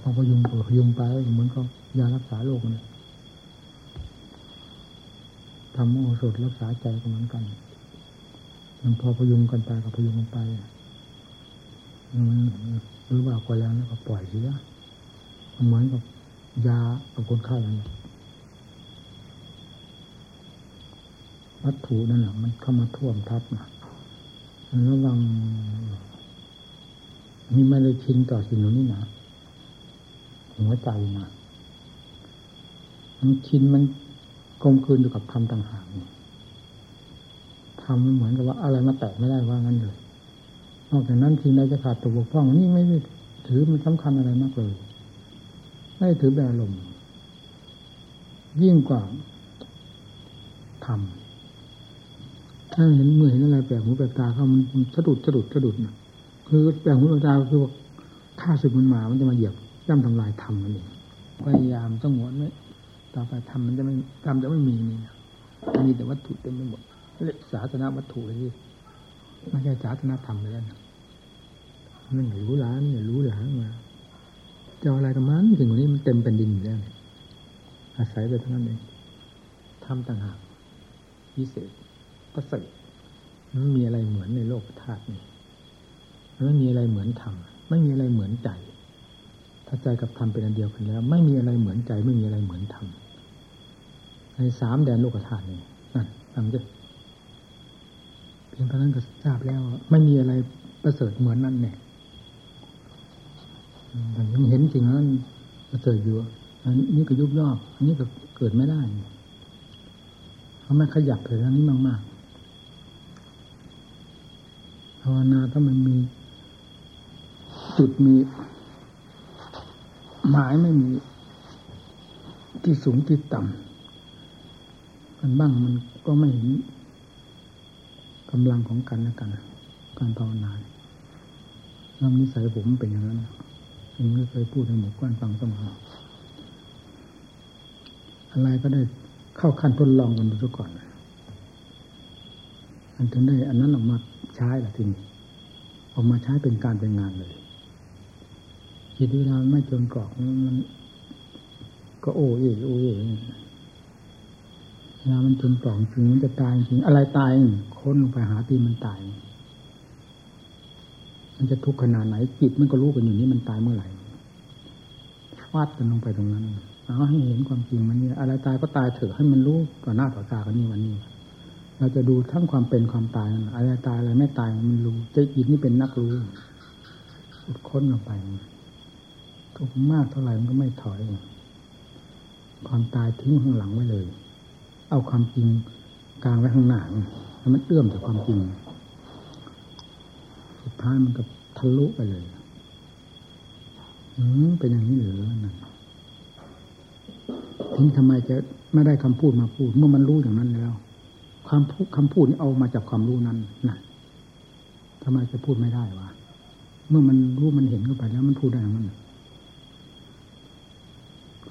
พอพยุงก็พยุงไปเหมือนกับยารักษาโรคเนี่ยทำโอสถรักษาใจก็เหมือนกันมันพอพยุงกันไปก็พยุงกันไปห รือว่าก็แล้วแล้วก็ปล่อยเสียเหมือนกับยากับคนไข้อย่างนี้วัตถุนั่นแหละมันเข้ามาท่วมทับนะระวังนี่ไม่ได้ชินต่อสิ่งเหล่านี้นะหัวใจนะมันชินมันกลมคืนอยู่กับธรรมต่างหากทำเหมือนกับว่าอะไรมาแตะไม่ได้ว่างั้นเลย นอกจากนั้นทีใดจะขาดตัวบกพร่องนี่ไม่ได้ถือมันสำคัญอะไรมากเลย ไม่ถือเป็นอารมณ์ยิ่งกว่าทำถ้าเห็นเมื่อเห็นอะไรแปลกหูแปลกตาเข้ามันสะดุดสะดุดสะดุดนะคือแปลกหูแปลกตาคือว่าข้าศึกมันมา มันจะมาเหยียบย่ำทำลายธรรมมันเองพยายามต้องหวนไว้ต่อไปธรรมมันจะไม่ธรรมจะไม่มีนี่มีแต่วัตถุเต็มไปหมดเรียกศาสนาวัตถุเลยที่ไม่ใช่ศาสนาธรรมเลยนะ มันรู้ล้านเนี่ยรู้หลานมาจะอะไรกันมันสิ่งนี้มันเต็มเป็นดินอยู่แล้วอาศัยไปเท่านั้นเองทำต่างหากพิเศษประเสริฐมันมีอะไรเหมือนในโลกธาตุนี้มันไม่มีอะไรเหมือนธรรมไม่มีอะไรเหมือนใจ ถ้าใจกับธรรมเป็นอันเดียวกันแล้ว ไม่มีอะไรเหมือนใจ ไม่มีอะไรเหมือนธรรมในสามแดนโลกธาตุนี้นั่นฟังด้วยเพียงเท่านั้นก็ทราบแล้ว ไม่มีอะไรประเสริฐเหมือนนั่นแน่ ยังเห็นสิ่งนั้นประเสริฐอยู่ อันนี้ก็ยุบยอบอันนี้ก็เกิดไม่ได้เขาไม่ขยับเลยทั้งนี้มากๆภาวนาถ้ามันมี จุดมี หมายไม่มี ที่สูงที่ต่ำกันบ้างมันก็ไม่เห็นกำลังของกันและกัน การภาวนาลำนิสัยผมเป็นอย่างนั้น ผมไม่เคยพูดให้หมู่ก้อนฟังสมออะไรก็ได้เข้าขั้นทดลองกันดูก่อนอันถึงได้ อันนั้นออกมาใช้ละทีนี้ออกมาใช้เป็นการเป็นงานเลยจิตวิญญาณไม่จนกรอกมันก็โอ้เอโอ้เอเวลามันจนกรอกจริงมันจะตายจริงอะไรตายค้นลงไปหาตีมันตาย มันจะทุกข์ขนาดไหนจิตมันก็รู้กันอยู่นี้มันตายเมื่อไหร่ฟาดกันลงไปตรงนั้นเอาให้เห็นความจริงมันนี่อะไรตายก็ตายเถอะให้มันรู้ต่อหน้าต่อตากันนี่วันนี้ เราจะดูทั้งความเป็นความตายอะไรตายอะไรไม่ตายมันรู้ใจจิตนี่เป็นนักรู้อุดค้นลงไปทุกมากเท่าไหร่มันก็ไม่ถอย ความตายทิ้งข้างหลังไว้เลย เอาความจริงกลางไว้ข้างหน้าแล้วมันเอื้อมแต่ความจริง สุดท้ายมันก็ทะลุไปเลยอืมเป็นอย่างนี้เหรือนั่นทิ้งทำไมจะไม่ได้คำพูดมาพูด เมื่อมันรู้อย่างนั้นแล้ว ความพูดคำพูดนี่เอามาจากความรู้นั้นนะทำไมจะพูดไม่ได้วะเมื่อมันรู้มันเห็นเข้าไปแล้ว มันพูดได้อย่างนั้น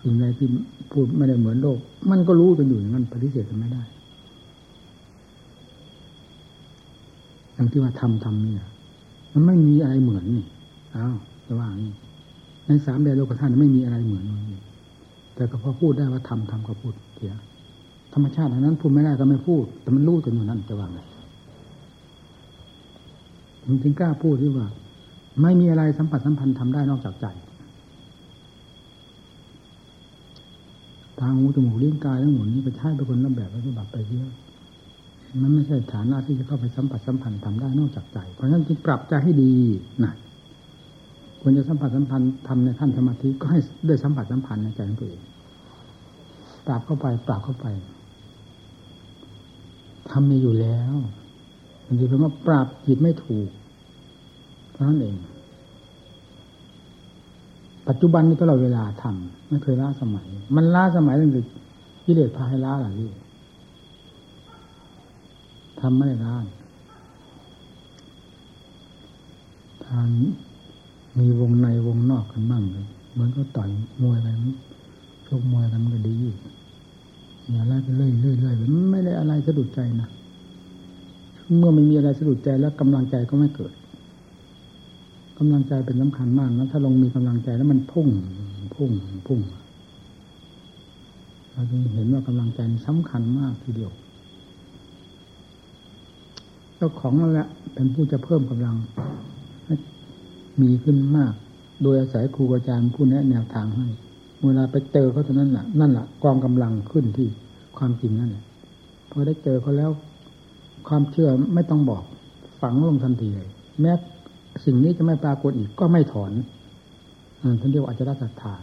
สิ่งใดที่พูดไม่ได้เหมือนโลก มันก็รู้กันอยู่อย่างนั้นปฏิเสธกันไม่ได้อย่างที่ว่าทำทำนี่ มันไม่มีอะไรเหมือนนี่อ้าวจะว่างี้ในสามแดนโลกธาตุไม่มีอะไรเหมือนนี่แต่ก็พอพูดได้ว่าทำทำก็พูดเสียธรรมชาตินั้นพูดไม่ได้ก็ไม่พูด แต่มันรู้จนอยู่นั่นจะว่าไงมันจึงกล้าพูดที่ว่า ไม่มีอะไรสัมผัสสัมพันธ์ทำได้นอกจากใจทางหูจมูกลิ้นกายทั้งหมดนี้ไปใช้ไปคนละแบบปฏิบัติไปเยอะ มันไม่ใช่ฐานะที่จะเข้าไปสัมผัสสัมพันธ์ทำได้นอกจากใจ เพราะฉะนั้นจึงปรับใจให้ดีนะควรจะสัมผัสสัมพันธ์ทำในขั้นสมาธิก็ให้ได้สัมผัสสัมพันธ์ในใจของตัวเองปรับเข้าไปปรับเข้าไปทำมีอยู่แล้วมันจะเป็นว่าปรับจิตไม่ถูกเพราะนั้นเอง ปัจจุบันนี้ตลอดเวลาทำไม่เคยล้าสมัย มันล้าสมัยตั้งแต่กิเลสพาให้ล้าหรือนี่ ทำไม่ได้ทางมีวงในวงนอกกันบ้างเลยเหมือนก็ต่อยมวยอะไรชกมวยกันก็ดีอย่าไล่ไปเรื่อยเรื่อยเรื่อยไม่ได้อะไรสะดุดใจนะเมื่อไม่มีอะไรสะดุดใจแล้วกำลังใจก็ไม่เกิดกำลังใจเป็นสำคัญมากนะถ้าลงมีกำลังใจแล้วมันพุ่งพุ่งพุ่งเราจึงเห็นว่ากำลังใจสำคัญมากทีเดียว จ้าของนั่นแหละเป็นผู้จะเพิ่มกำลังให้มีขึ้นมาก โดยอาศัยครูอาจารย์ผู้แนะแนวทางให้ เวลาไปเจอเขาเท่านั้นแหละนั่นแหละกองกำลังขึ้นที่ความจริงนั่นแหละพอได้เจอเขาแล้ว ความเชื่อไม่ต้องบอก ฝังลงทันทีเลยแม้สิ่งนี้จะไม่ปรากฏอีกก็ไม่ถอนท่านเรียกว่าอาจารย์ศรัทธา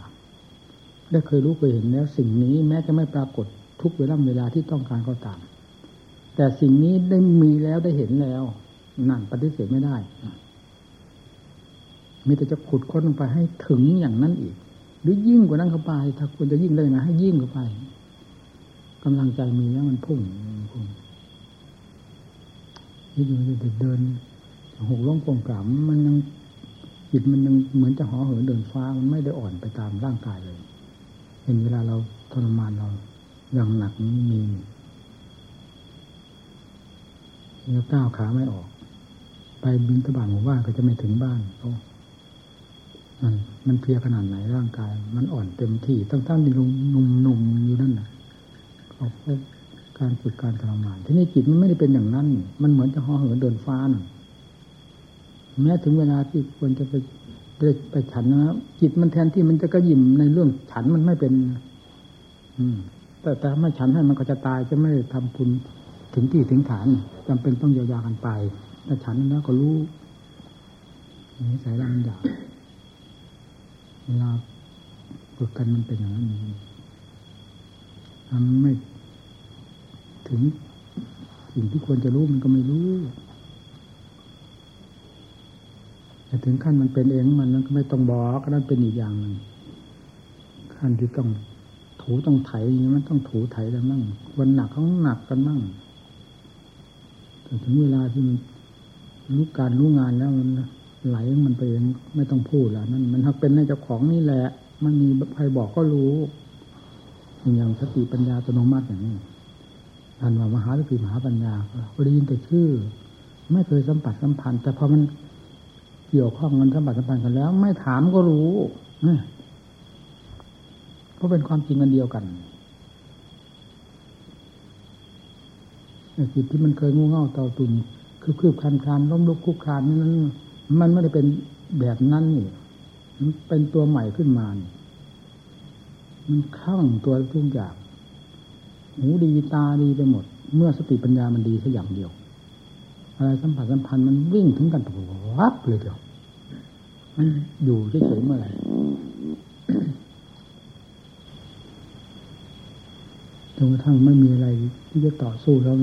ได้เคยรู้เคยเห็นแล้ว สิ่งนี้แม้จะไม่ปรากฏทุกเวลาเวลาที่ต้องการก็ตาม แต่สิ่งนี้ได้มีแล้วได้เห็นแล้วนั่นปฏิเสธไม่ได้ มีแต่จะขุดค้นลงไปให้ถึงอย่างนั้นอีก หรือยิ่งกว่านั้นเข้าไป ถ้าควรจะยิ่งได้นะให้ยิ่งเข้าไปกำลังใจมีแล้วมันพุ่งพุ่งนี่ดูเดินหกล้มโป่งกลามมันยังจิตมันยังเหมือนจะห่อเหินเดินฟ้ามันไม่ได้อ่อนไปตามร่างกายเลย เห็นเวลาเราทรมานเราอย่างหนักนี้มี แล้วก้าวขาไม่ออก ไปบินตบานหมู่บ้านก็จะไม่ถึงบ้านเขามันมันเพียขนาดไหนร่างกาย มันอ่อนเต็มที่ตั้งท่านมีลงนุ่มนุ่มอยู่นั่นน่ะเขาการฝึกการทรมานที่นี่จิตมันไม่ได้เป็นอย่างนั้น มันเหมือนจะห่อเหินเดินฟ้าน่ะแม้ถึงเวลาที่ควรจะไปไปไปฉันนะจิตมันแทนที่มันจะกระยิมในเรื่องฉันมันไม่เป็น อืม แต่แต่ไม่ฉันให้มันก็จะตายจะไม่ทำคุณ ถึงที่ถึงฐานจำเป็นต้องเยียวยากันไปแต่ฉันนั้นก็รู้นี่สายลำดาเวลาฝึกกันมันเป็นอย่างนั้นทำไม่ถึงสิ่งที่ควรจะรู้มันก็ไม่รู้แต่ถึงขั้นมันเป็นเองมันนั้นก็ไม่ต้องบอกก็นั่นเป็นอีกอย่างหนึ่งขั้นที่ต้องถูต้องไถอย่างนี้มันต้องถูไถกันบ้างวันหนักเขาหนักกันบ้าง แต่ถึงเวลาที่มันรู้การรู้งานแล้วมันไหลมันไปเองไม่ต้องพูดแล้วนั่นมันหักเป็นในเจ้าของนี่แหละ มันมีใครบอกก็รู้อย่างสติปัญญาอัตโนมัติอย่างนี้ท่านว่ามหาสติมหาปัญญาก็ได้ยินแต่ชื่อ ไม่เคยสัมผัสสัมพันธ์ แต่พอมันเกี่ยวข้องมันสัมผัสสัมพันธ์กันแล้ว ไม่ถามก็รู้เพราะเป็นความจริงกันเดียวกัน จิตที่มันเคยงูเง่าเต่าตุ่มคือคืบคันคานล้มลุกคุกคานนั้นมันไม่ได้เป็นแบบนั้นนี่มันเป็นตัวใหม่ขึ้นมามันข้างตัวทุกอย่างหูดีตาดีไปหมด เมื่อสติปัญญามันดีแค่อย่างเดียว อะไรสัมผัสสัมพันธ์มันวิ่งถึงกันวับเลยเดียวมันอยู่เฉยๆเมื่อไหร่ นกระทั่งไม่มีอะไรที่จะต่อสู้แล้ว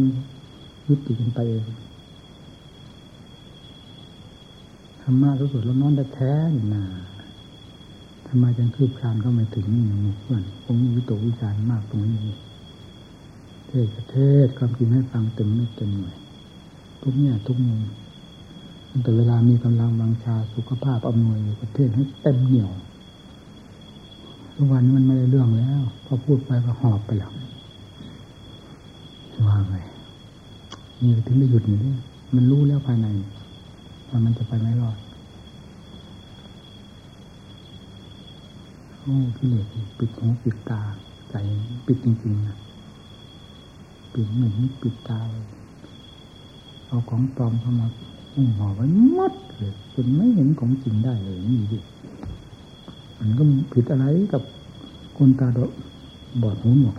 ยุติกันไปเองธรรมะสุดแล้วนอนได้แท้นาทำไมจังคืบคลานเข้ามาถึงนี่เพื่อนผมวิตกวิจารมากตรงนี้เทศเทศความจริงให้ฟังเต็มไม่เต็มหน่วยทุกเนี่ยทุกมุมตั้งแต่เวลามีกำลังบังชาสุขภาพอำนวยประเทศให้เต็มเหนียวทุกวันนี้มันไม่ได้เรื่องแล้ว พอพูดไปก็หอบไปแล้ว ว่าไงนี่ถึงได้หยุดนี่มันรู้แล้วภายในว่ามันจะไปไม่รอดโอ้ี่เลสปิดหูปิดตาใจปิดจริงๆนะปิดเหมือนปิดตาเอาของปลอมเข้ามาอุ้มห่อไว้มัดเลยจนไม่เห็นของจริงได้เลยนี่ดิมันก็ผิดอะไรกับคนตาบอดหูหนวก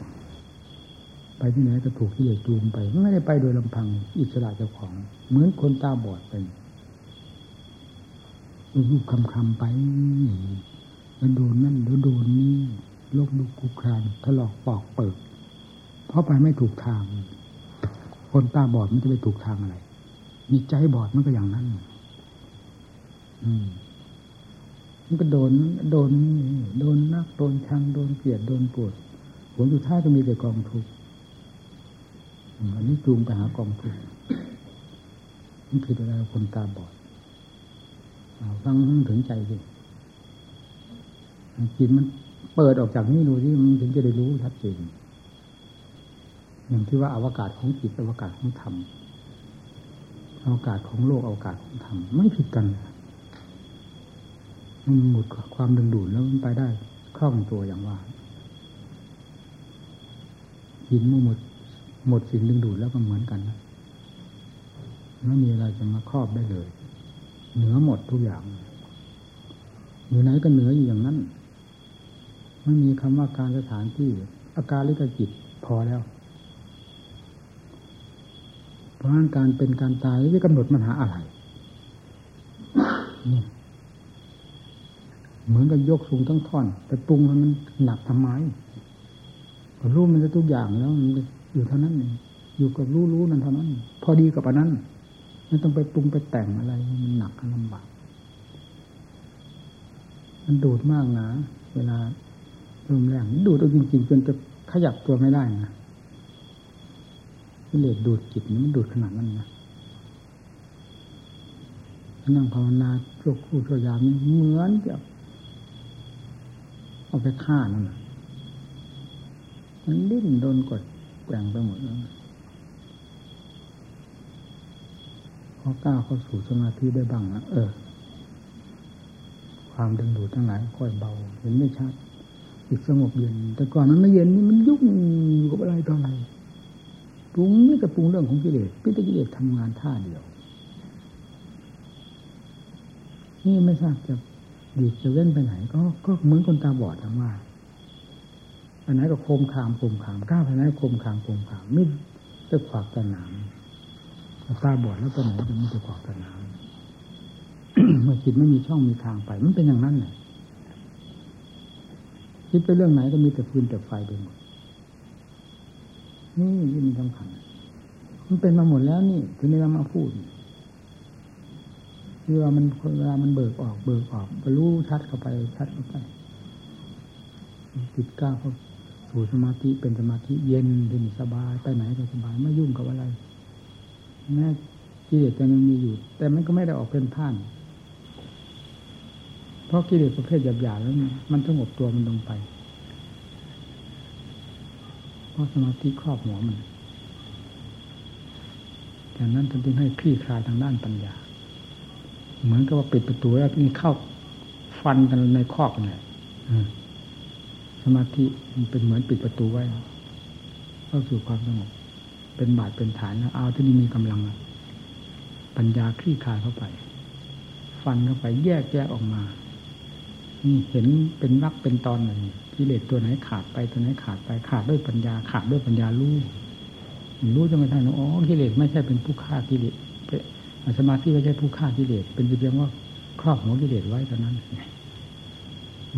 ไปที่ไหนก็ถูกที่ใหญ่จูงไป ไม่ได้ไปโดยลำพังอิสระเจ้าของ เหมือนคนตาบอดไปลูกคำคำไปแล้วโดนนั่นแล้วโดนนี่โลกลุกคุกครานถลอกปอกเปิกเพราะไปไม่ถูกทาง คนตาบอดมันจะไปถูกทางอะไรมีใจบอดมันก็อย่างนั้น อืมมันก็โดน โดน โดนนัก โดนชัง โดนเกลียด โดนปวดผลสุดท้ายก็มีแต่กองทุกข์ อันนี้จูงไปหากองทุกข์มันผิดอะไรคนตาบอดฟังถึงใจสิจิตมันเปิดออกจากนี่ดูที่มันถึงจะได้รู้ชัดเจนอย่างที่ว่าอวกาศของจิตอวกาศของธรรมอวกาศของโลกอวกาศของธรรมไม่ผิดกันมันหมดความดึงดูดแล้วมันไปได้คล่องตัวอย่างว่ายินมื่อหมด หมดสิ่งดึงดูดแล้วก็เหมือนกันนะไม่มีอะไรจะมาครอบได้เลย เหนือหมดทุกอย่าง อยู่ไหนก็เหนืออยู่อย่างนั้น ไม่มีคำว่าการสถานที่ อาการลิกจิตพอแล้ว เพราะการเป็นการตายจะกำหนดมันหาอะไรนี่เหมือนกับยกสูงทั้งท่อน แต่ปรุงมันหนักทำไมรู้มันจะทุกอย่างแล้วมัน อยู่เท่านั้นเองอยู่กับรู้รู้นั่นเท่านั้น พอดีกับอันนั้นไม่ต้องไปปรุงไปแต่งอะไรมันหนักลำบากมันดูดมากนะเวลาลมแรงดูดเอาจริงๆจนจะขยับตัวไม่ได้นะกิเลสดูดจิตมันดูดขนาดนั้นนะนั่งภาวนาชั่วครู่ชั่วยามเหมือนกับเอาไปฆ่านั่นแหละมันดิ้นโดนกด กว่งไปหมดแล้วพอก้าวเข้าสู่สมาธิได้บ้างนะเออ ความดึงดูดทั้งหลายค่อยเบา เห็นไม่ชัดจิตสงบเย็น แต่ก่อนนั้นไม่เย็นนี่มันยุ่งอยู่กับอะไรต่ออะไรปรุงนี่แต่ปรุงเรื่องของกิเลสพิจกิเลสทำงานท่าเดียว นี่ไม่ทราบจะดีจะเว้นไปไหน ก็ก็เหมือนคนตาบอดทั้งว่า อันไหนก็โคมขามโคมขามก้าวไปไหนโคมขามโคมขามมิดจะขวากตะหนามตาบอดแล้วตัวไหนจะมีแต่ขวากตะหนามเมื่อจิตไม่มีช่องมีทางไป มันเป็นอย่างนั้นแหละคิดไปเรื่องไหนก็มีแต่ฟืนแต่ไฟไปหมดนี่ที่มันสำคัญมันเป็นมาหมดแล้วนี่ถึงได้มาพูดเวลามันเวลามันเบิกออก เบิกออกรู้ชัดเข้าไปชัดเข้าไปจิตก้าวเข้า สู่สมาธิเป็นสมาธิเย็นเป็นสบายไปไหนก็สบายไม่ยุ่งกับอะไรแม้กิเลสยังมีอยู่ แต่มันก็ไม่ได้ออกเป็นท่าน เพราะกิเลสประเภทหยาบๆแล้วมันสงบตัวมันลงไป เพราะสมาธิครอบหัวมันแต่นั้นจึงให้คลี่คลายทางด้านปัญญา เหมือนกับว่าปิดประตูแล้วนี่เข้าฟันกันในคอกเนี่ย สมาธิมันเป็นเหมือนปิดประตูไว้ เข้าสู่ความสงบเป็นบาดเป็นฐานแล้วเอาที่นี่มีกำลัง ปัญญาคลี่คลายเข้าไป ฟันเข้าไปแยกแยกออกมา นี่เห็นเป็นวักเป็นตอนอะไรกิเลสตัวไหนขาดไปตัวไหนขาดไปขาดด้วยปัญญาขาดด้วยปัญญารู้รู้จนกระทั่งอ๋อกิเลสไม่ใช่เป็นผู้ฆ่ากิเลสสมาธิไม่ใช่ผู้ฆ่ากิเลสเป็นเพียงว่าครอบหัวกิเลสไว้เท่านั้น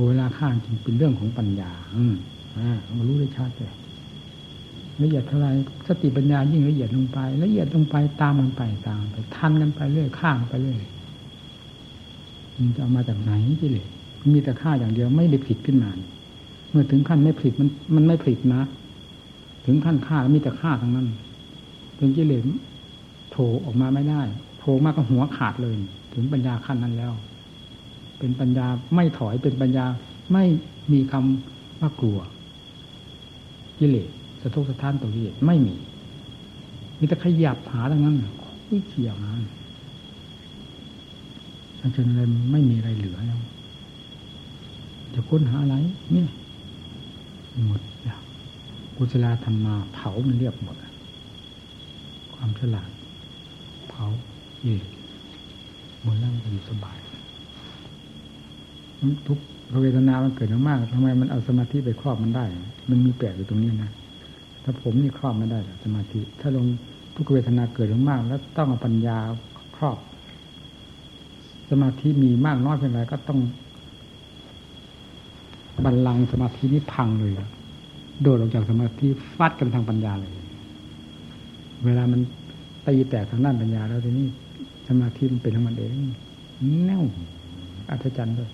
เวลาฆ่าจริงเป็นเรื่องของปัญญา อืมอ่ามารู้ได้ชัดเลยละเอียดเท่าไรสติปัญญายิ่งละเอียดลงไป ละเอียดลงไปตามมันไปตามไปทันกันไปเรื่อยข้ามไปเรื่อยมันจะเอามาจากไหนกิเลสมีแต่ฆ่าอย่างเดียวไม่ได้ผิดขึ้นมา เมื่อถึงขั้นไม่ผิดมันมันไม่ผิดนะ ถึงขั้นฆ่ามีแต่ฆ่าทั้งนั้นถึงกิเลสโผล่ออกมาไม่ได้โผล่มากก็หัวขาดเลย ถึงปัญญาขั้นนั้นแล้ว เป็นปัญญาไม่ถอยเป็นปัญญาไม่มีคำว่ากลัวกิเลสสะทกสะท้านตัวกิเลสไม่มีมีแต่ขยับหาทั้งนั้นคุยเขี่ยมาจนเลยไม่มีอะไรเหลือแล้วจะค้นหาอะไร เนี่ยหมดแล้วกุศลธรรมมาเผามันเรียบหมดความฉลาดเผาเย่หมดแล้วมันสบาย ทุกเวทนามันเกิดมากทำไมมันเอาสมาธิไปครอบมันได้ มันมีแปลกอยู่ตรงนี้นะถ้าผมนี่ครอบไม่ได้สมาธิ ถ้าลงทุกเวทนาเกิดมากแล้วต้องเอาปัญญาครอบ สมาธิมีมากน้อยเพียงไรก็ต้องบัลลังสมาธินี้พังเลยโดดออกจากสมาธิฟัดกันทางปัญญาเลย เวลามันตีแตกทางด้านปัญญาแล้วทีนี้สมาธิมันเป็นของมันเองแน่วอัศจรรย์เลย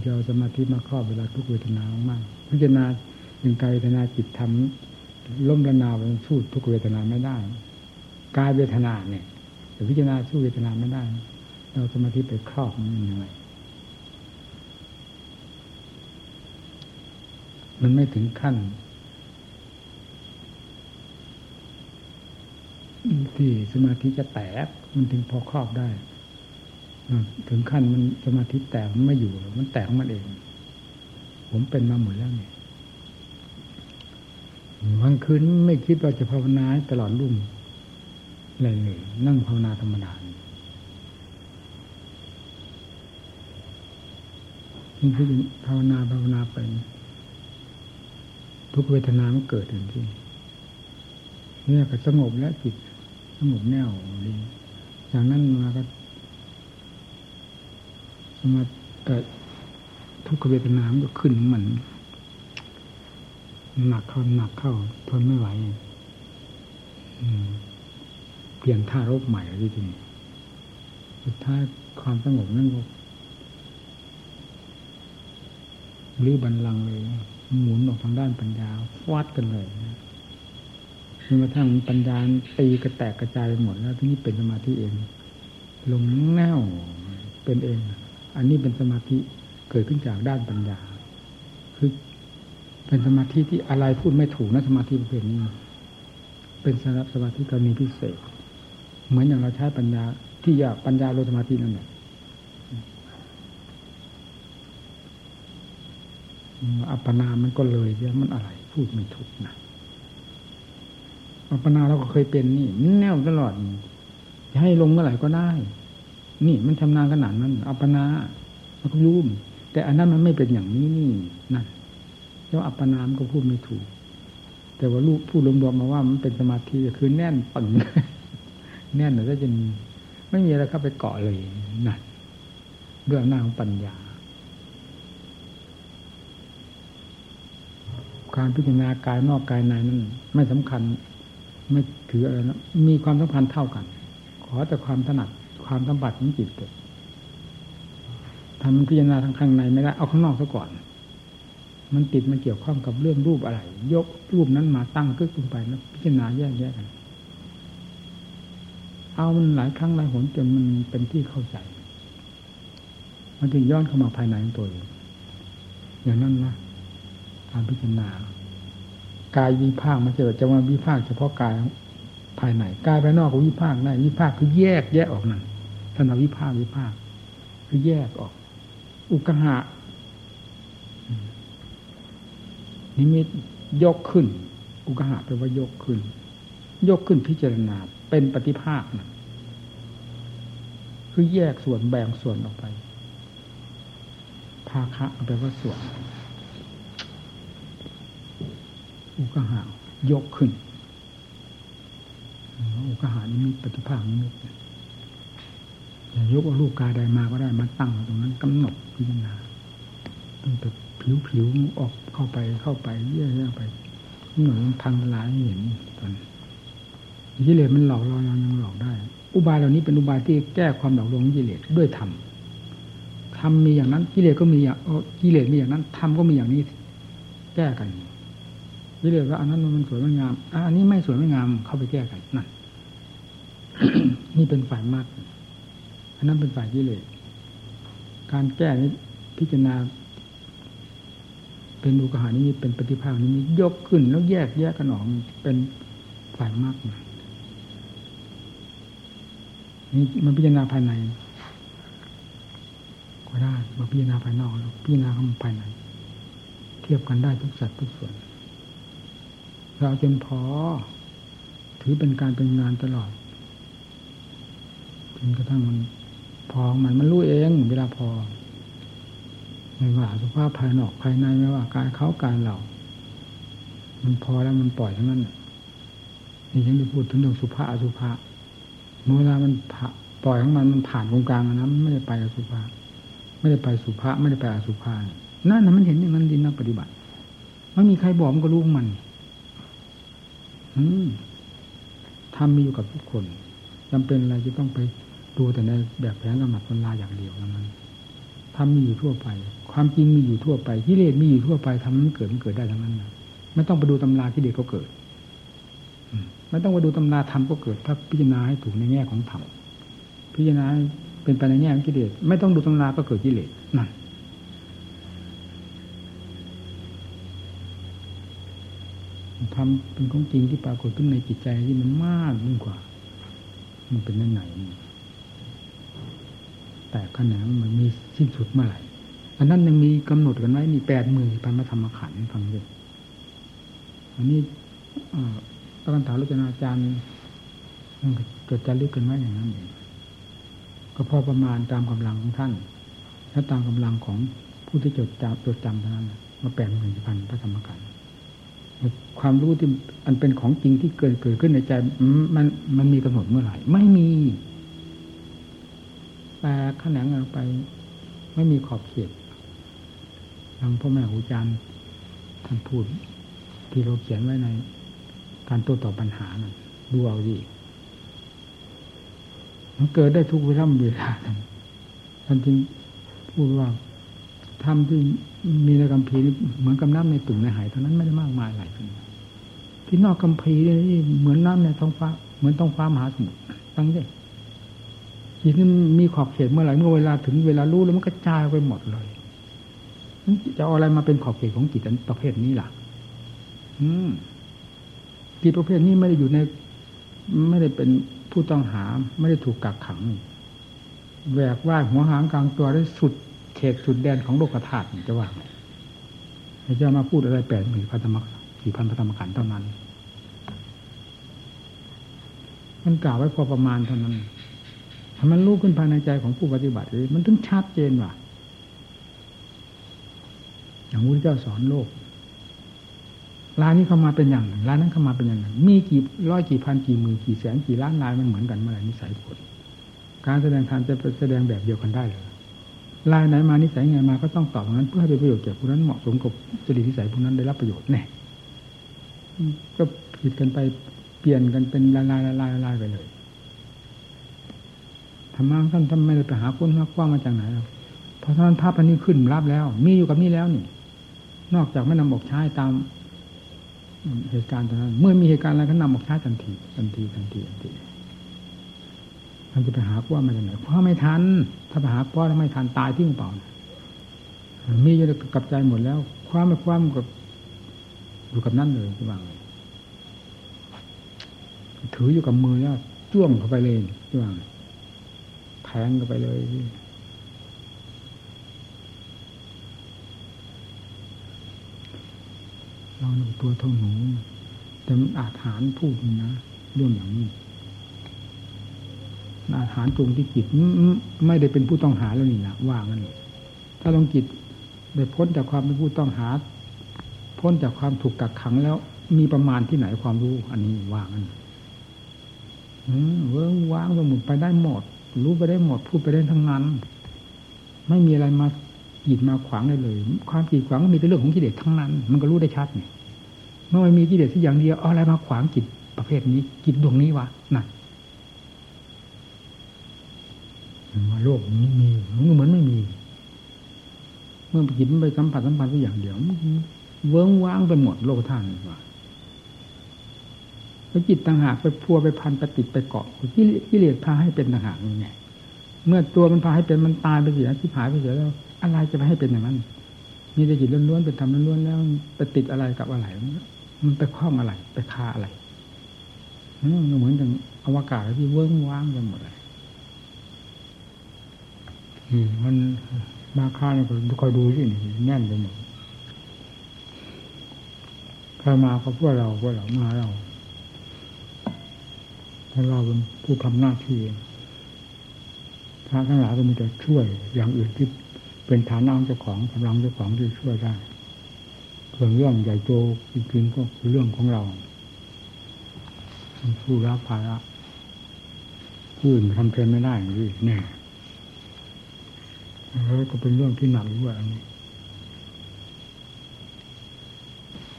เราสมาธิมาครอบเวลาทุกเวทนามากพิจารณาเป็นกายเวทนาจิตทำล้มละนาวมันสู้ทุกเวทนาไม่ได้กายเวทนาเนี่ยแต่พิจารณาสู้เวทนาไม่ได้ เราสมาธิไปครอบมันยังไงมันไม่ถึงขั้น ที่สมาธิจะแตกมันถึงพอครอบได้ ถึงขั้นมันสมาธิแตกมันไม่อยู่ มันแตกมันเอง ผมเป็นมาหมดแล้วเนี่ยบางคืนไม่คิดว่าจะภาวนาตลอดรุ่งเลยเลยนั่งภาวนาธรรมดานี่คือภาวนาภาวนาไปทุกเวทนามันเกิดทันทีเนี่ยก็สงบแล้วจิตสงบแน่วดีจากนั้นมาก็ มาทุกเวทนามันก็ขึ้นเหมือนหนักเข้าหนักเข้า ทนไม่ไหวเปลี่ยนท่ารบใหม่ที่จริงสุดท้ายความสงบนั่นก็รื้อบันลังเลย หมุนออกทางด้านปัญญาฟาดกันเลยจนกระทั่งปัญญาตีกระแตกกระจายไปหมดแล้วที่นี่เป็นสมาธิเองลงแน่วเป็นเอง อันนี้เป็นสมาธิเกิดขึ้นจากด้านปัญญา คือ เป็นสมาธิที่อะไรพูดไม่ถูกนะสมาธิประเภทนี้ เป็นสำหรับสมาธิกรณีพิเศษ เหมือนอย่างเราใช้ปัญญา ที่อยากปัญญาโลสมาธินั่นแหละอัปปนามันก็เลยเยอะมันอะไร พูดไม่ถูกนะอัปปนาเราก็เคยเป็นนี่แน่วตลอดจะให้ลงเมื่อไหร่ก็ได้ นี่มันชำนาญขนาดนั้นอัปปนามันก็รู้แต่อันนั้นมันไม่เป็นอย่างนี้นี่นั่นแล้วอัปปนามันก็พูดไม่ถูก แต่ว่าลูกพูดรวมๆมาว่ามันเป็นสมาธิคือแน่นปังแน่นหรือจะมีไม่มีอะไรเข้าไปเกาะเลยนั่นเรื่องหน้าของปัญญา การพิจารณากายนอกกายในนั้น ไม่สำคัญ ไม่ถืออะไรนะมีความสัมพันธ์เท่ากัน ขอแต่ความถนัด ความสัมผัสของจิตเกิดทำพิจารณาทางข้างในไม่ได้เอาข้างนอกซะก่อน มันติดมันเกี่ยวข้องกับเรื่องรูปอะไร ยกรูปนั้นมาตั้งขึ้นลงไปแล้วพิจารณาแยกแยกกัน เอามันหลายครั้งหลายหนจนมันเป็นที่เข้าใจ มันถึงย้อนเข้ามาภายในตัวเองอย่างนั้นนะการพิจารณากายวิภาคมันจะจะมาวิภาคเฉพาะกายภายในกายภายนอกก็วิภาคได้วิภาคคือแยกแยกออกนั่น ท่านวิภาควิภาคคือแยกออก อุกหะนิมิตยกขึ้น อุกหะแปลว่ายกขึ้น ยกขึ้นพิจารณาเป็นปฏิภาคนะคือแยกส่วนแบ่งส่วนออกไป ภาคะแปลว่าส่วน อุกหายกขึ้นอุกหานี้มีปฏิภาคนี้อย่าง ยกเอาลูกกายใดมาก็ได้มาตั้งตรงนั้นกำหนดพิจารณาตั้งแต่ผิวผิวออกเข้าไปเข้าไปเยื่อๆไปหน่อยทางลายเห็นตอนกิเลสมันหลอกเรายังยังหลอกได้ อุบายเหล่านี้เป็นอุบายที่แก้ความหลอกลวงกิเลสด้วยธรรมธรรมมีอย่างนั้นกิเลสก็มีอย่างกิเลสมีอย่างนั้นธรรมก็มีอย่างนี้ แก้กันกิเลสว่าอันนั้นมันสวยมันงามอันนี้ไม่สวยไม่งามเข้าไปแก้กันนั่นนี่เป็นฝ่ายมาก อันนั้นเป็นฝ่ายกิเลสการแก้นี้พิจารณา เป็นอุกหานี้เป็นปฏิภาณนี้ยกขึ้นแล้วแยกแยกกันออกเป็นฝ่ายมากนี่มันพิจารณาภายในก็ได้มาพิจารณาภายนอกแล้วพิจารณาเข้ามาภายในเทียบกันได้ทุกสัดทุกส่วน เราจนพอ ถือเป็นการเป็นงานตลอดจนกระทั่งมัน พอมันมันรู้เองเวลาพอไม่ว่าสุภาพภายนอกภายในไม่ว่ากายเขากายเรา มันพอแล้วมันปล่อยทั้งนั้นนี่ยังได้พูดถึงเรื่องสุภาอสุภาเวลามันปล่อยของมันมันผ่านตรงกลางนะมันไม่ได้ไปอสุภาไม่ได้ไปสุภาไม่ได้ไปอสุภานั่นนะมันเห็นอย่างนั้นดีนักปฏิบัติไม่มีใครบอกมันก็รู้มันทำมีอยู่กับทุกคนจำเป็นอะไรจะต้องไป ดูแต่ในแบบแผนกำหนดคนลาอย่างเดียวนั้นทำมีอยู่ทั่วไป ความจริงมีอยู่ทั่วไปกิเลสมีอยู่ทั่วไปทำมันเกิดมันเกิดได้ทั้งนั้นไม่ต้องไปดูตำรากิเลสก็เกิดไม่ต้องไปดูตำราธรรมก็เกิด ถ้าพิจารณาให้ถูกในแง่ของธรรมพิจารณาเป็นไปในแง่ของกิเลสไม่ต้องดูตำราก็เกิดกิเลสนั่นทำเป็นของจริงที่ปรากฏขึ้นในจิตใจที่มันมากยิ่งกว่า มันเป็นนั่นไหน แต่ขนาดมันมีสิ้นสุดเมื่อไหร่ อันนั้นยังมีกำหนดกันไว้นี่แปดหมื่นพันธรรมขันธ์ฟังดูอันนี้พระคันถาลุจนาจารย์เกิดจะลึกกันไว้อย่างนั้นเองก็พอประมาณตามกำลังของท่านและตามกำลังของผู้ที่จดจำจดจำเท่านั้นมาแปดหมื่นพันพระธรรมขันธ์ความรู้ที่อันเป็นของจริงที่เกิดเกิดขึ้นในใจมันมันมีกำหนดเมื่อไหร่ ไม่มี แต่ขนงออกไป ไม่มีขอบเขตทางพ่อแม่ครูอาจารย์ท่านพูด ที่เราเขียนไว้ใน การโต้ตอบปัญหานะดูเอาดิมันเกิดได้ทุกเวลาเวลาท่านจึงพูดว่าธรรมที่มีในกัมพีเหมือนกับน้ำในตุ่มในหายเท่านั้นไม่ได้มากมายหลายคนที่นอกกัมพีนี่เหมือนน้ำในท้องฟ้า เหมือนท้องฟ้ามหาสมุทรตั้งใจ จิตนี่มีขอบเขตเมื่อไหร่เมื่อเวลาถึงเวลารู้แล้วมันกระจายไปหมดเลยจะเอาอะไรมาเป็นขอบเขตของจิตประเภทนี้ล่ะ อืมจิตประเภทนี้ไม่ได้อยู่ใน ไม่ได้เป็นผู้ต้องหา ไม่ได้ถูกกักขังแหวกว่ายหัวหางกลางตัวได้สุดเขตสุดแดนของโลกธาตุจะว่าไงจะมาพูดอะไรแปดหมื่นพันธรรมสี่พันพันธรรมขันเท่านั้น มันกล่าวไว้พอประมาณเท่านั้น ถ้มันรู้ขึ้นภายในใจของผู้ปฏิบัติมันถึงชัดเจนว่าอย่างพระเจ้าสอนโลกลายนี้เข้ามาเป็นอย่างหนึ่งลายนั้นเข้ามาเป็นอย่างหนั้นมีกี่ร้อยกี่พันกี่หมื่นกี่แสนกี่ล้านลายมันเหมือนกันเมื่อไหร่นิสัยผลการแสดงธรรมจะแสดงแบบเดียวกันได้เลยลายไหนมานิสัยไงมาก็ต้องตอบนั้น เพื่อให้เป็นประโยชน์แก่ผู้นั้นเหมาะสมกับจริตนิสัยผู้นั้นได้รับประโยชน์แน่ก็ผิดกันไปเปลี่ยนกันเป็นลายลายลายลายไปเลย รรมะท่านท่านไม่ได้ไปหาคนมากว้างมาจากไหนหรอกเพราะท่านภาพอันนี้ขึ้นรับแล้ว มีอยู่กับนี่แล้วนี่ นอกจากไม่นำออกใช้ตามเหตุการณ์ตรงนั้น เมื่อมีเหตุการณ์อะไรก็นำออกใช้ทันทีทันทีทันทีทันทีมันจะไปหาว่ามาจากไหนเพราะไม่ทัน ถ้าไปหาเพราะไม่ทันตายที่เปล่ามีอยู่กับใจหมดแล้ว ความไม่ความกับอยู่กับนั่นเลยที่วางถืออยู่กับมือแล้วจ้วงเข้าไปเลยที่วาง ทงเข้าไปเลยเราหนูตัวเท่าหนู แต่มันอาจหารพูดนะเรื่องอย่างนี้อาหารตรงที่จิตไม่ได้เป็นผู้ต้องหาแล้วนี่นะว่างั้นถ้าลองจิตได้พ้นจากความเป็นผู้ต้องหา พ้นจากความถูกกักขังแล้ว มีประมาณที่ไหนความรู้ อันนี้ว่างั้นเวิ้งว้างสมุนไปได้หมด รู้ไปได้หมดพูดไปได้ทั้งนั้น ไม่มีอะไรมากีดมาขวางได้เลย ความกีดขวางก็มีแต่เรื่องของกิเลสทั้งนั้น มันก็รู้ได้ชัดนี่เมื่อมันมีกิเลสที่อย่างเดียวอะไรมาขวางจิตประเภทนี้จิตดวงนี้วะนั่นโลกนี้มีมันเหมือนไม่มี เมื่อจิตมันไปสัมผัสสัมพันธ์ไปอย่างเดียวเวิ้งว้างไปหมดโลกท่านว่า แล้วจิตต่างหากไปพัวไปพันไปติดไปเกาะกิเลสพาให้เป็นต่างหากนี่ไงเมื่อตัวมันพาให้เป็นมันตายไปเสียที่หายไปเสียแล้ว อะไรจะไปให้เป็นอย่างนั้น มีแต่จิตล้วนๆเป็นธรรมล้วนๆแล้วไปติดอะไรกับอะไร มันไปคล้องอะไร ไปคาอะไรมันเหมือนอย่างอวกาศที่เวิ้งว้างไปหมดเลยมันมาค่าเนี่ยคอยดูสิแน่นไปหมดใครมาก็พวกเราพวกเรามาเรา ถ้าเราเป็นผู้ทำหน้าที่พระทั้งหลายก็มีแต่ช่วยอย่างอื่นที่เป็นฐานะเจ้าของกำลังเจ้าของที่ช่วยได้ส่วนเรื่องใหญ่โตจริงๆก็คือเรื่องของเราผู้รับภาระผู้อื่นทำแทนไม่ได้อย่างนี่แน่แล้วก็เป็นเรื่องที่หนักด้วยอันนี้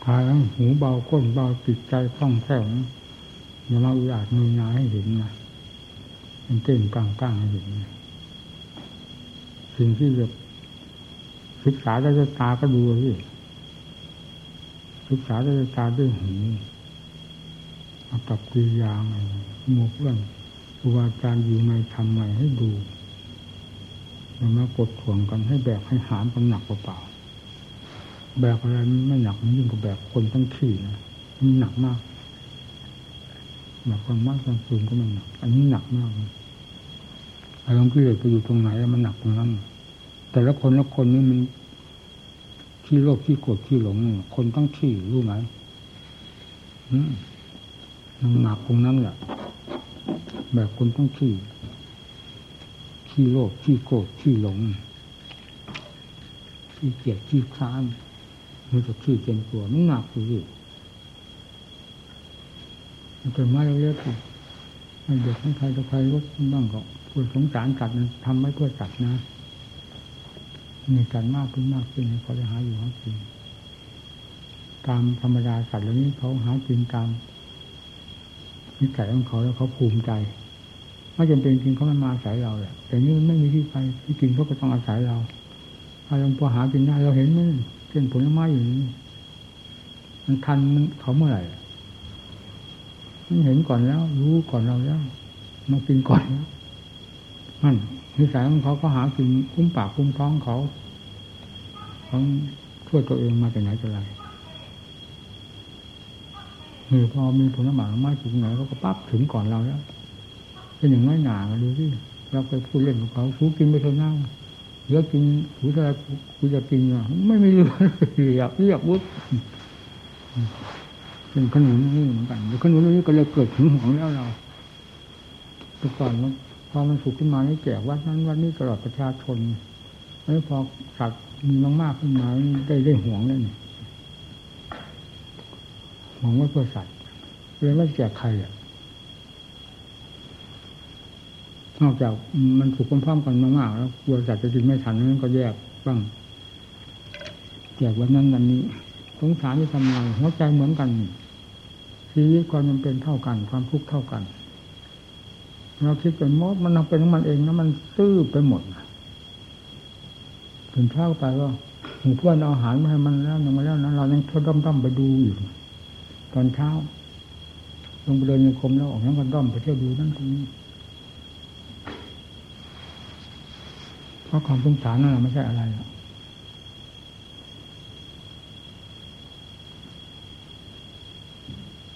ทายทั้งหูเบาก้นเบาจิตใจคล่องแคล่ว อย่ามาอุอาจมืองาให้เห็นนะมันเต้นกลางกลางให้เห็นสิ่งที่จะศึกษาด้วยตาก็ดูที่ศึกษาด้วยตาด้วยหูเอาตับกิริยาไงหมู่เพื่อนครูบาอาจารย์อยู่ในทำใหม่ให้ดูมันมากดถ่วงกันให้แบกให้หามกันหนักเปล่าๆแบกอะไรไม่หนักมันยิ่งกว่าแบกคนทั้งขี่นะมันหนักมาก หนักความมากกลางคืนก็มันหนัก อันนี้หนักมากอารมณ์กิเลสไปอยู่ตรงไหนมันหนักตรงนั้น แต่ละคนละคนนี่มันขี้โลภขี้โกรธขี้หลง คนต้องขี้รู้ไหมหนักตรงนั้นแหละแบบคนต้องขี้ขี้โลภขี้โกรธขี้หลงขี้เกียจขี้ค้านมันจะขี้เจนตัวมันหนักอยู่ มันเป็นมาเล็กๆมันเด็กของใครกับใครก็บ้างก็พูดสงสารสัตว์ทำไม่เพื่อสัตว์นะมีกันมากขึ้นมากขึ้นเขาจะหาอยู่หากินตามธรรมดาสัตว์เหล่านี้เขาหากินตามนิสัยของเขาแล้วเขาภูมิใจไม่จำเป็นจริงเขาไม่มาอาศัยเราแหละแต่นี่มันไม่มีที่ไปที่กินเขาก็ต้องอาศัยเราถ้าเราพอหากินได้เราเห็นมันเช่นผลไม้อยู่นี่มันทันมันเขาเมื่อไหร่ เห็นก่อนแล้ว รู้ก่อนเราแล้วมากินก่อนแล้วนั่นนิสัยของเขาก็หากินคุ้มปากคุ้มท้องเขาเขาช่วยตัวเองมาจากไหนจากไรหรือพอมีผลไม้ไม้ถึงไหนเขาก็ปั๊บถึงก่อนเราแล้วเป็นอย่างน้อยหนาดูสิเราไปพูดเล่นกับเขาสูกินไปเท่านั้นเลือกินหูอะไรกูจะกินอะไม่ม่เหลืออยากเรียกวุฒิ เป็นขนุนนี่เหมือนกันขนุนนี้ก็เลยเกิดถึงหวงแล้วเราแต่ก่อนมันพอมันสุกขึ้นมานี่แจกวัดนั้นวัดนี้ตลอดประชาชนแล้วพอสัตว์มีมากๆขึ้นมาได้ได้ห่วงเลยนี่ห่วงว่าเพื่อสัตว์เลยไม่แจกใครอะนอกจากมันถูกพร้อมๆกันมากๆแล้วกลัวสัตว์จะกินไม่ทันนั้นก็แยกบ้างแจกวันนั้นวันนี้สงสารที่ทำงานหัวใจเหมือนกัน ชีวิตความมันเป็นเท่ากัน ความทุกข์เท่ากัน เราคิดเป็นมดมันเป็นของมันเองนะมันซื่อไปหมดถึงเช้าไปก็หมู่เพื่อนเอาอาหารมาให้มันแล้วยังมาแล้วนะเรายังทดด้อมๆไปดูอยู่ตอนเช้าลงไปเดินยังคมแล้วออกนั้นก็ด้อมไปเที่ยวดูนั่นตรงนี้เพราะความสงสารนั่นไม่ใช่อะไรหรอก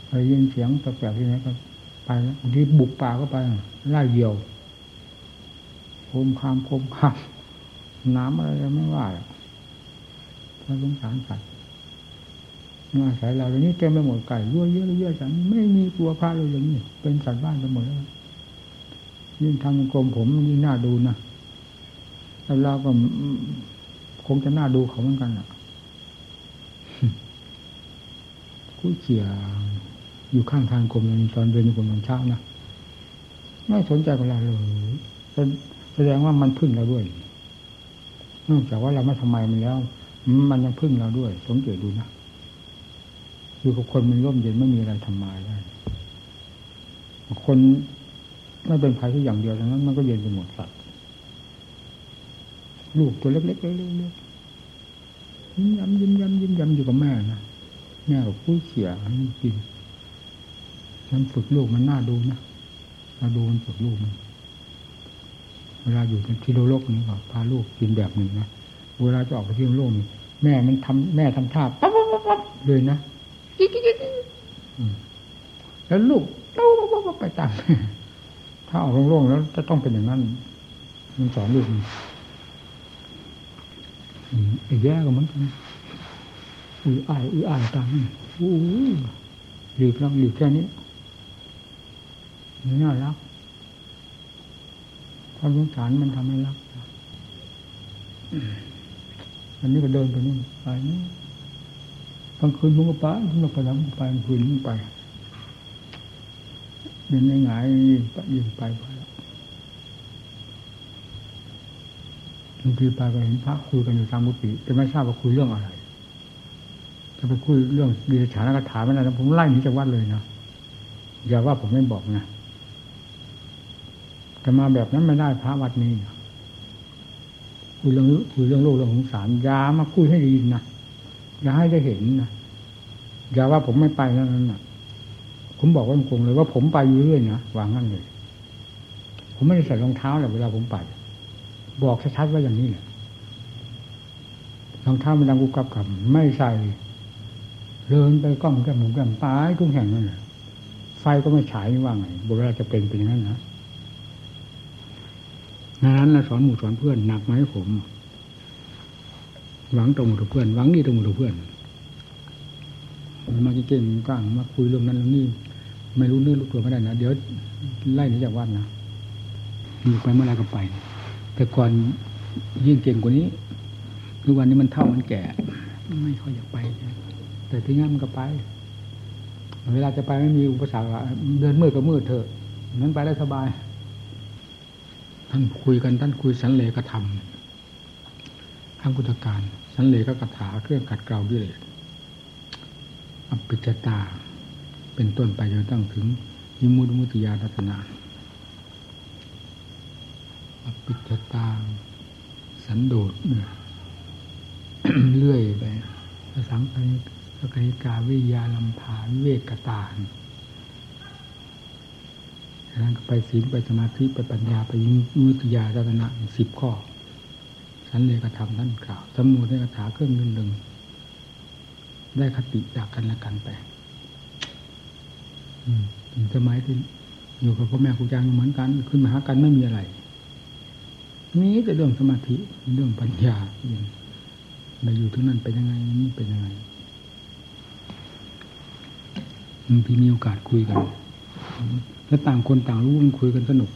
ไปยินเสียงแปลกๆที่ไหนก็ไปบางทีบุกป่าก็ไปไล่เหยี่ยวโคมคามโคมคามน้ำอะไรไม่ว่าถ้าสงสารสัตว์มาอาศัยเราเดี๋ยวนี้เต็มไปหมดไก่ยั่วเยอะเยอะจังไม่มีตัวพระเลยอย่างนี้เป็นสัตว์บ้านไปหมดแล้วยิ่งทำกรมผมยิ่งน่าดูนะแล้วเราก็คงจะน่าดูเขาเหมือนกันอะกุ้ยเขี่ย อยู่ข้างทางกรมตอนเดินอยู่กรมตอนเช้านะไม่สนใจกับเราเลยแสดงว่ามันพึ่งเราด้วยนอกจากว่าเราไม่ทำไมมันแล้ว มันยังพึ่งเราด้วยสงเกตดูนะอยู่กับคนมันร่มเย็นไม่มีอะไรทำมาได้ คนไม่เป็นภัยที่อย่างเดียวดังนั้น มันก็เย็นไปหมดสัตว์ลูกตัวเล็กๆเล็กๆยิ้มยำยิ้มยำยิ้มยำอยู่กับแม่นะแม่กับผู้เขี่ยกิน มันฝึกลูกมันน่าดูนะมาดูมันฝึกลูกมันเวลาอยู่ในที่โลกนี้ก็พาลูกกินแบบหนึ่งนะเวลาจะออกไปที่โลกนี้แม่มันทำแม่ทำท่าปั๊บปั๊บปั๊บเลยนะแล้วลูกเต้าปั๊บปั๊บไปตามถ้าออกโล่งๆแล้วจะต้องเป็นอย่างนั้น มันสอนลูกไอ้แย่ก็เหมือนกันอุ้ยอายอุ้ยอายตามอู้หลีกแล้วหลีกแค่นี้ มัน่ารักความสงสารมันทำให้รักอันนี้ก็เดินไปนู่นไปนี่กลางคืนมึงก็ไปมึงก็ไปแล้วมึงไปกลางคืนมึงไปเดินง่ายๆยิงไปยิ่งไปไปแล้วบางทีไปก็เห็นพระคุยกันอยู่ตามกุฏิแต่ไม่ทราบว่าคุยเรื่องอะไรจะไปคุยเรื่องดีฉานกถาไม่ได้นะผมไล่หนีจากวัดเลยนะอย่าว่าผมไม่บอกนะ จะมาแบบนั้นไม่ได้พระวัดนี้คุยเรื่องคุยเรื่องโลกเรื่องสงสารยามาคุยให้ดีนะอย่าให้ได้เห็นนะอย่าว่าผมไม่ไปนั้นนะผมบอกว่าตรงเลยว่าผมไปอยู่เรื่อยนะวางงั้นเลย ผมไม่ได้ใส่รองเท้าเลยเวลาผมไป บอกชัดๆว่าอย่างนี้แหละรองเท้ามันดังกุกกับกับไม่ใส่เดินไปก้อมแก้มหมูแก้มตายทุกแห่งนั่นแหละไฟก็ไม่ฉายว่างไงโบราณจะเป็นเป็นอย่างนั้นนะ นั้นนะสอนหมู่สอนเพื่อนหนักไหมผม หวังตรงกับเพื่อนหวังนี่ตรงกับเพื่อนมาเก่งกลางมาคุยเรื่องนั้นเรื่องนี้ไม่รู้เนื้อรู้ตัวไม่ได้นะเดี๋ยวไล่หนีจากวัดนะอยู่ไปเมื่อไรก็ไป แต่ก่อนยิ่งเก่งกว่านี้คือวันนี้มันเท่ามันแก่ ไม่ค่อยอยากไป แต่ที่งั้นมันก็ไป เวลาจะไปไม่มีอุปสรรคเดินมืดก็มืดเถอะนั้นไปได้สบาย ท่านคุยกันท่านคุยสันเลกธรรมข้างกุตการสันเลก็กถาเครื่องขัดเกลาด้วยเลยอภิจตา เป็นต้นไปจนตั้งถึงยิมุตมุติยาทัศนาอภิจตา สันโดษเลื่อยไปภาษาอังกฤษสกนิกาวิยาลัมพาวิเวกตา นั้นไปศีลไปสมาธิไปปัญญาไปมุติยาทัศนะสิบข้อสันเลกธรรมท่านกล่าวสมุทรคาถาเครื่องหนึ่งหนึ่งได้คติจากกันและกันไปถึงสมัยที่อยู่กับพ่อแม่ครูอาจารย์เหมือนกัน ขึ้นมาหากันไม่มีอะไรมีแต่เรื่องสมาธิเรื่องปัญญาอย่างมาอยู่ที่นั่นเป็นยังไงนี่เป็นยังไงมันพี่มีโอกาสคุยกัน แล้วต่างคนต่างรู้มันคุยกันสนุก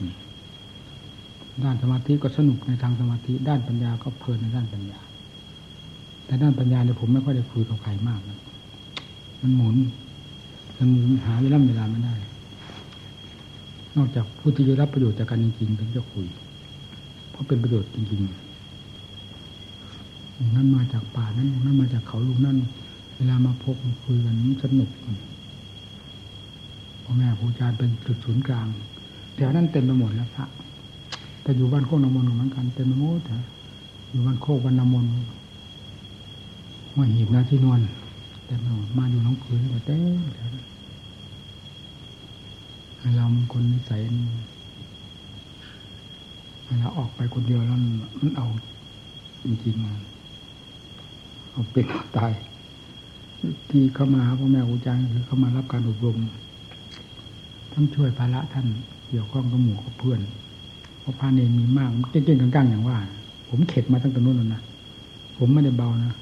ด้านสมาธิก็สนุกในทางสมาธิ ด้านปัญญาก็เพลินในด้านปัญญา แต่ด้านปัญญาเนี่ยผมไม่ค่อยได้คุยกับใครมากนะมันหมุนมันหาเวลาเวลาไม่ได้ นอกจากผู้ที่จะรับประโยชน์จากการจริงๆถึงจะคุย เพราะเป็นประโยชน์จริงๆนั่นมาจากป่านั้นนั่นมาจากเขาลูกนั่น เวลามาพบคุยกันสนุก พ่อแม่ครูอาจารย์เป็นจุดศูนย์กลางแถวนั้นเต็มไปหมดแล้วพระแต่อยู่บ้านโคกนามนเหมือนกันเต็มไปหมดอยู่บ้านโคกวันนามนหัวหีบนาที่นวลแต่มาอยู่น้องคืนก็เต้เราเป็นคนนิสัยเวลาออกไปคนเดียวแล้วมันเอาจริงๆมาเอาเป็นเอาตายที่เข้ามาพ่อแม่ครูอาจารย์คือเข้ามารับการอบรม ต้องช่วยภาระท่านเกี่ยวข้องกับหมู่กับเพื่อน เพราะพาเนมีมากเก่งๆกังๆอย่างว่า ผมเข็ดมาตั้งแต่นู้นแล้วนะผมไม่ได้เบานะ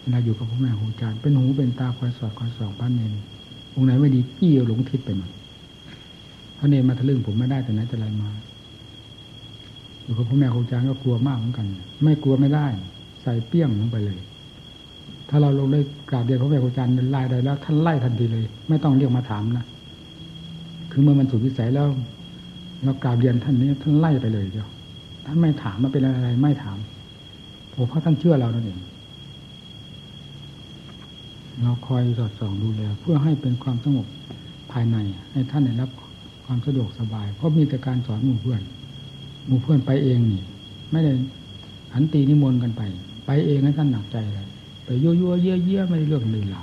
เวลาอยู่กับพ่อแม่ครูอาจารย์เป็นหูเป็นตาคอยสอดคอยส่องพระเนรองไหนไม่ดีกี้หลงทิศไปหมดพระเนรมาทะลึ่งผมไม่ได้แต่ไหนแต่ไรมาอยู่กับพ่อแม่ครูอาจารย์ก็กลัวมากเหมือนกัน ไม่กลัวไม่ได้ ใส่เปี้ยงลงไปเลย ถ้าเราลงได้กราบเรียนพ่อแม่ครูอาจารย์ไล่ได้แล้วท่านไล่ทันทีเลย ไม่ต้องเรียกมาถามนะ คือเมื่อมันสุดวิสัยแล้วเรากราบเรียนท่านนี้ท่านไล่ไปเลยเดียวท่านไม่ถามมาเป็นอะไรไม่ถามผมเพราะท่านเชื่อเรานั่นเองเราคอยสอดส่องดูแลเพื่อให้เป็นความสงบภายใน ให้ท่านได้รับความสะดวกสบาย เพราะมีแต่การสอนหมู่เพื่อนหมู่เพื่อนไปเองนี่ ไม่ได้หันตีนิมนต์กันไป ไปเองให้ท่านหนักใจเลยไปยั่วยั่วเยี่ยเยี่ยไม่ได้เรื่องเลยเรา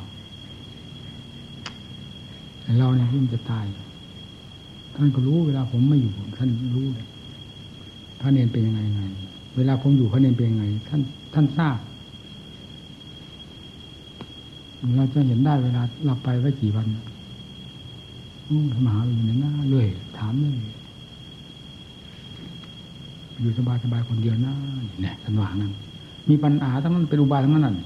เราเนี่ยยิ่งจะตาย ท่านก็รู้เวลาผมไม่อยู่ท่านรู้เลยพระเนนเป็นยังไงไง เวลาผมอยู่พระเนนเป็นยังไง ท่าน ท่านทราบเราจะเห็นได้เวลาเราไปไว้กี่วันมหาอยู่ในหน้าเรื่อยถามเลยอยู่สบายสบายคนเดียวนะเนี่ยท่านว่านั้น มีปัญหาทั้งนั้นเป็นอุบายทั้งนั้น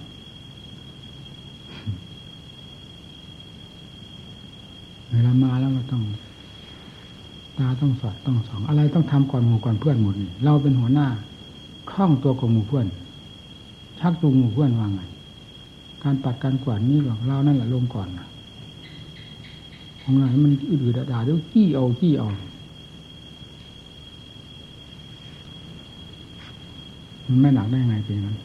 เวลามาแล้วเราต้อง ตาต้องสอดต้องสองอะไรต้องทำก่อนหมู่ก่อนเพื่อนหมดนี่เราเป็นหัวหน้าคล่องตัวกับหมู่เพื่อน ชักจูงหมู่เพื่อนว่าไง การปัดการกวาดนี่ของเรานั่นแหละลงก่อนของไหนมันอืดๆด่าเดี๋ยวขี้เอาขี้เอามันไม่หนักได้ไงเป็นนั้น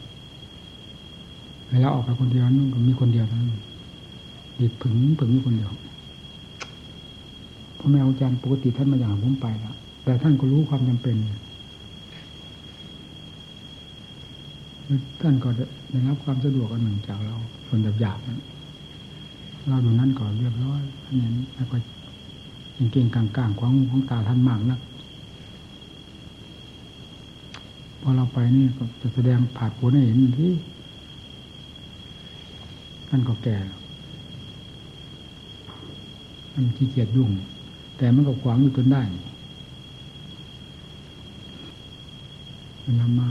เวลาออกไปคนเดียวนั่นก็มีคนเดียวเท่านั้นดิดผึ่งผึ่งมีคนเดียว พ่อแม่อาจารย์ปกติท่านมาอย่างผมไปแล้วแต่ท่านก็รู้ความจำเป็นท่านก็ได้รับความสะดวกอันหนึ่งจากเราส่วนหยาบๆนั้นเราดูนั่นก่อนเรียบร้อยอันนี้แล้วก็เก่งๆกลางๆของของตาท่านมากนักพอเราไปนี่ก็จะแสดงผาดผลให้เห็นที่ท่านก็แก่มันขี้เกียจยุ่ง แต่มันก็ขวางอยู่จนได้เวลามา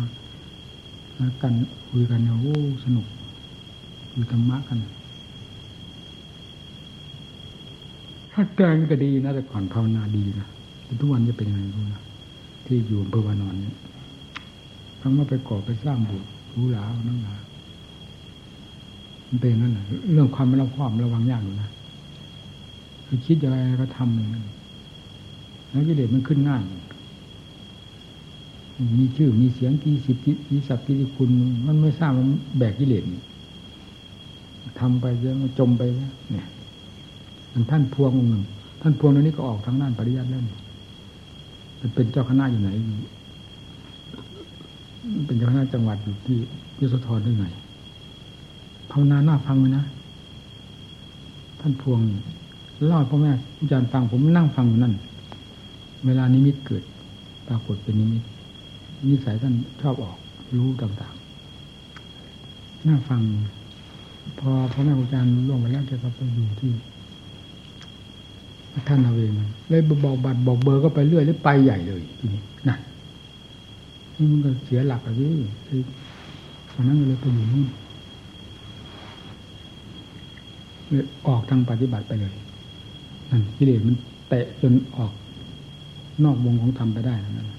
กันคุยกันเนี่ยโอ้สนุกคุยธรรมะกัน ถ้าแกงก็ดีนะแต่ก่อนภาวนาดีนะแต่ทุกวันจะเป็นยังไงรู้นะที่อยู่อำเภอวานอนเนี่ยทั้งมาไปก่อไปสร้างบุตรรู้หลานั่งหลามันเป็นนั่นแหละเรื่องความไม่ระความระวังยากอยู่นะคือคิดอะไรก็ทำอย่างนั้น แล้วกิเลสมันขึ้นง่าย มีชื่อมีเสียงกี่สิบกี่สับกี่คุณ มันไม่ทราบมันแบกกิเลสทำไปเยอะมันจมไปเนี่ยท่านพวงองค์หนึ่ง ท่านพวงตรงนี้ก็ออกทางด้านปริยัติแล้วมันเป็นเจ้าคณะอยู่ไหน เป็นเจ้าคณะจังหวัดอยู่ที่ยุสธรด้วยไงภาวนาหน้าฟังเลยนะ ท่านพวงเล่าพ่อแม่อาจารย์ฟังผมนั่งฟังอยู่นั่น เวลานิมิตเกิด ปรากฏเป็นนิมิต นิสัยท่านชอบออกรู้ต่างๆนั่งฟัง พอพ่อแม่อาจารย์ล่วงไปแล้วแกก็ไปอยู่ที่ท่านเอาเองเลยบอกบัตรบอกเบอร์ก็ไปเรื่อยแล้วไปใหญ่เลยทีนี้นั่นนี่มันก็เสียหลักอะพี่ตอนนั้นเลยไปอยู่นู่นออกทางปฏิบัติไปเลยนั่นกิเลสมันเตะจนออก นอกวงของธรรมไปได้นั่น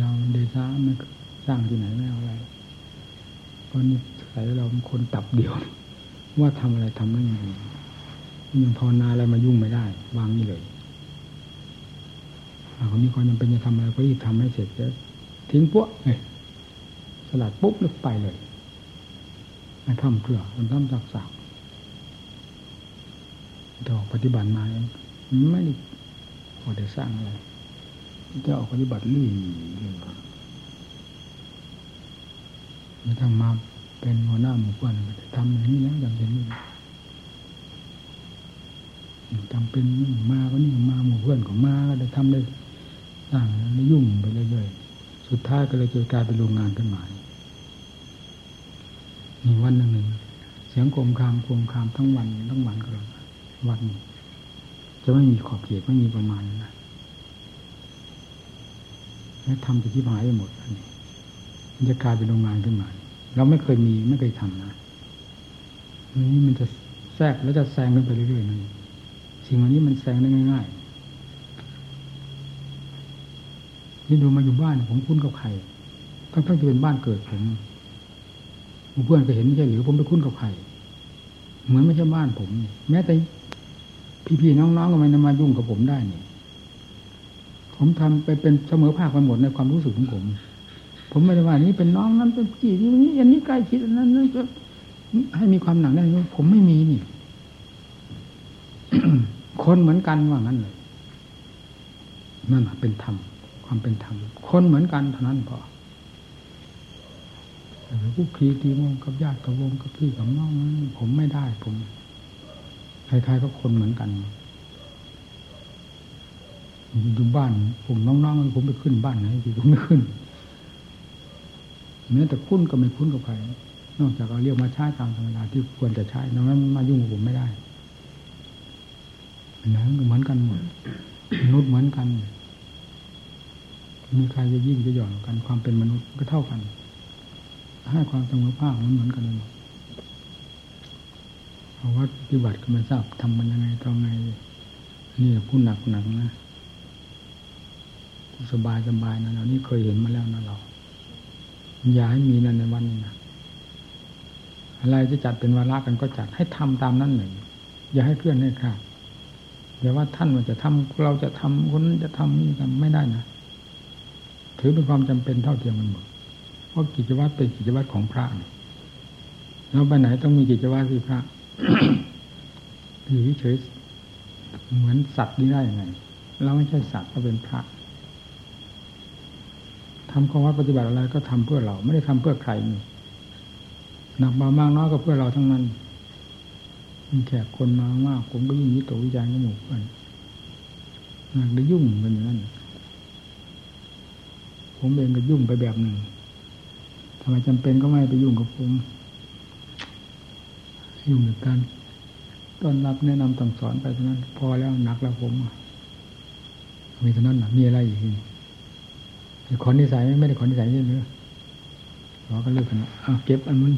เราเดชะไม่สร้างที่ไหนไม่เอาอะไรเพราะนี่ใส่เราเป็นคนตับเดียว ว่าทำอะไรทำไม่ดียังภาวนาอะไรมายุ่งไม่ได้ วางนี่เลยคนนี้คนยังเป็นจะทำอะไรก็รีบทำให้เสร็จแล้วทิ้งปุ๊บเลยสลัดปุ๊บแล้วไปเลยมาทำเพื่อมันทำสักสัก ดอกปฏิบัติมาไม่ได้พอได้สร้างอะไรจะออกปฏิบัติลื่นไม่ต้องมาเป็นหัวหน้าหมู่บ้านทำอย่างนี้แล้วอย่างนี้จำเป็นมาก็นี่มาหมู่เพื่อนของมาก็ได้ทำได้สร้างได้ยุ่งไปเรื่อยๆสุดท้ายก็เลยเกิดกลายเป็นโรงงานขึ้นมามีวันหนึ่งหนึ่งเสียงโคมคามโคมคามทั้งวันทั้งวันก็เลย วันจะไม่มีขอบเขตไม่มีประมาณนะแล้วทำจะที่หายไปหมดอันนี้มันจะกลายเป็นโรงงานขึ้นมา เราไม่เคยมีไม่เคยทำนะนี้มันจะแทรกแล้วจะแซงกันไปเรื่อยๆนั่นสิ่งอันนี้มันแซงได้ง่ายๆนี่ดูมาอยู่บ้านผมคุ้นกับใครทั้งๆที่เป็นบ้านเกิดผมเพื่อนก็เห็นไม่ใช่หรือผมไปคุ้นกับใครเหมือนไม่ใช่บ้านผม แม้แต่ พี่ๆน้องๆก็ไม่นมายุ่งกับผมได้เนี่ยผมทำไปเป็นเสมอภาคไปหมดในความรู้สึกของผม ผมไม่ได้ว่านี้เป็นน้องนั้นเป็นพี่นี้อันนี้ใกล้ชิดอันนั้นนั้นจะให้มีความหนักแน่นผมไม่มีนี่ คนเหมือนกันว่างั้นเลยนั่นเป็นธรรมความเป็นธรรมคนเหมือนกันเท่านั้นพอผู้คีตีวงกับญาติกับวงกับพี่กับน้องนั้นผมไม่ได้ผม ใครๆก็คนเหมือนกันอยู่บ้าน ผมน้องๆผมไปขึ้นบ้านไหนผมไม่ขึ้นแม้แต่คุ้นก็ไม่คุ้นกับใครนอกจากเราเรียกมาใช้ตามธรรมดาที่ควรจะใช้ดังนั้นมายุ่งกับผมไม่ได้นั้นก็เหมือนกันหมดมนุษย์เหมือนกัน มีใครจะยิ่งจะหย่อนกัน ความเป็นมนุษย์ก็เท่ากัน ให้ความเสมอภาคเหมือนกันเลย เพราะว่าปฏิบัติก็ไม่ทราบทำมันยังไงตรงไงนี่พูดหนักหนักนะกู้สบายสบายนะเรานี่เคยเห็นมาแล้วนะเราอย่าให้มีนั่นในวันนี้นะอะไรจะจัดเป็นวาระกันก็จัดให้ทำตามนั้นหนึ่งอย่าให้เคลื่อนให้ขาดอย่าว่าท่านว่าจะทำเราจะทำคนนั้นจะทำนี่กันไม่ได้นะถือเป็นความจำเป็นเท่าเทียมกันหมดเพราะกิจวัตรเป็นกิจวัตรของพระเราไปไหนต้องมีกิจวัตรที่พระ อยู่เฉยเหมือนสัตว์นี่ได้ยังไงเราไม่ใช่สัตว์เราเป็นพระทำความวัดปฏิบัติอะไรก็ทำเพื่อเรา ไม่ได้ทำเพื่อใครนี่หนักมามากน้อยก็เพื่อเราทั้งนั้นมีแขกคนมามากผมก็ยิ่งวิตกวิจารณ์กับหมู่เพื่อนหนักได้ยุ่งกันอย่างนั้นผมเองก็ยุ่งไปแบบหนึ่งทำไมจำเป็นก็ไม่ไปยุ่งกับผม ยุ่งกับการต้อนรับแนะนำสั่งสอนไปเท่านั้น พอแล้วหนักแล้วผมมีเท่านั้นนะมีอะไรอีกขอนิสัยไม่ได้ขอนิสัยใช่ไหมขอก็เลิกกันอะเก็บอันมึน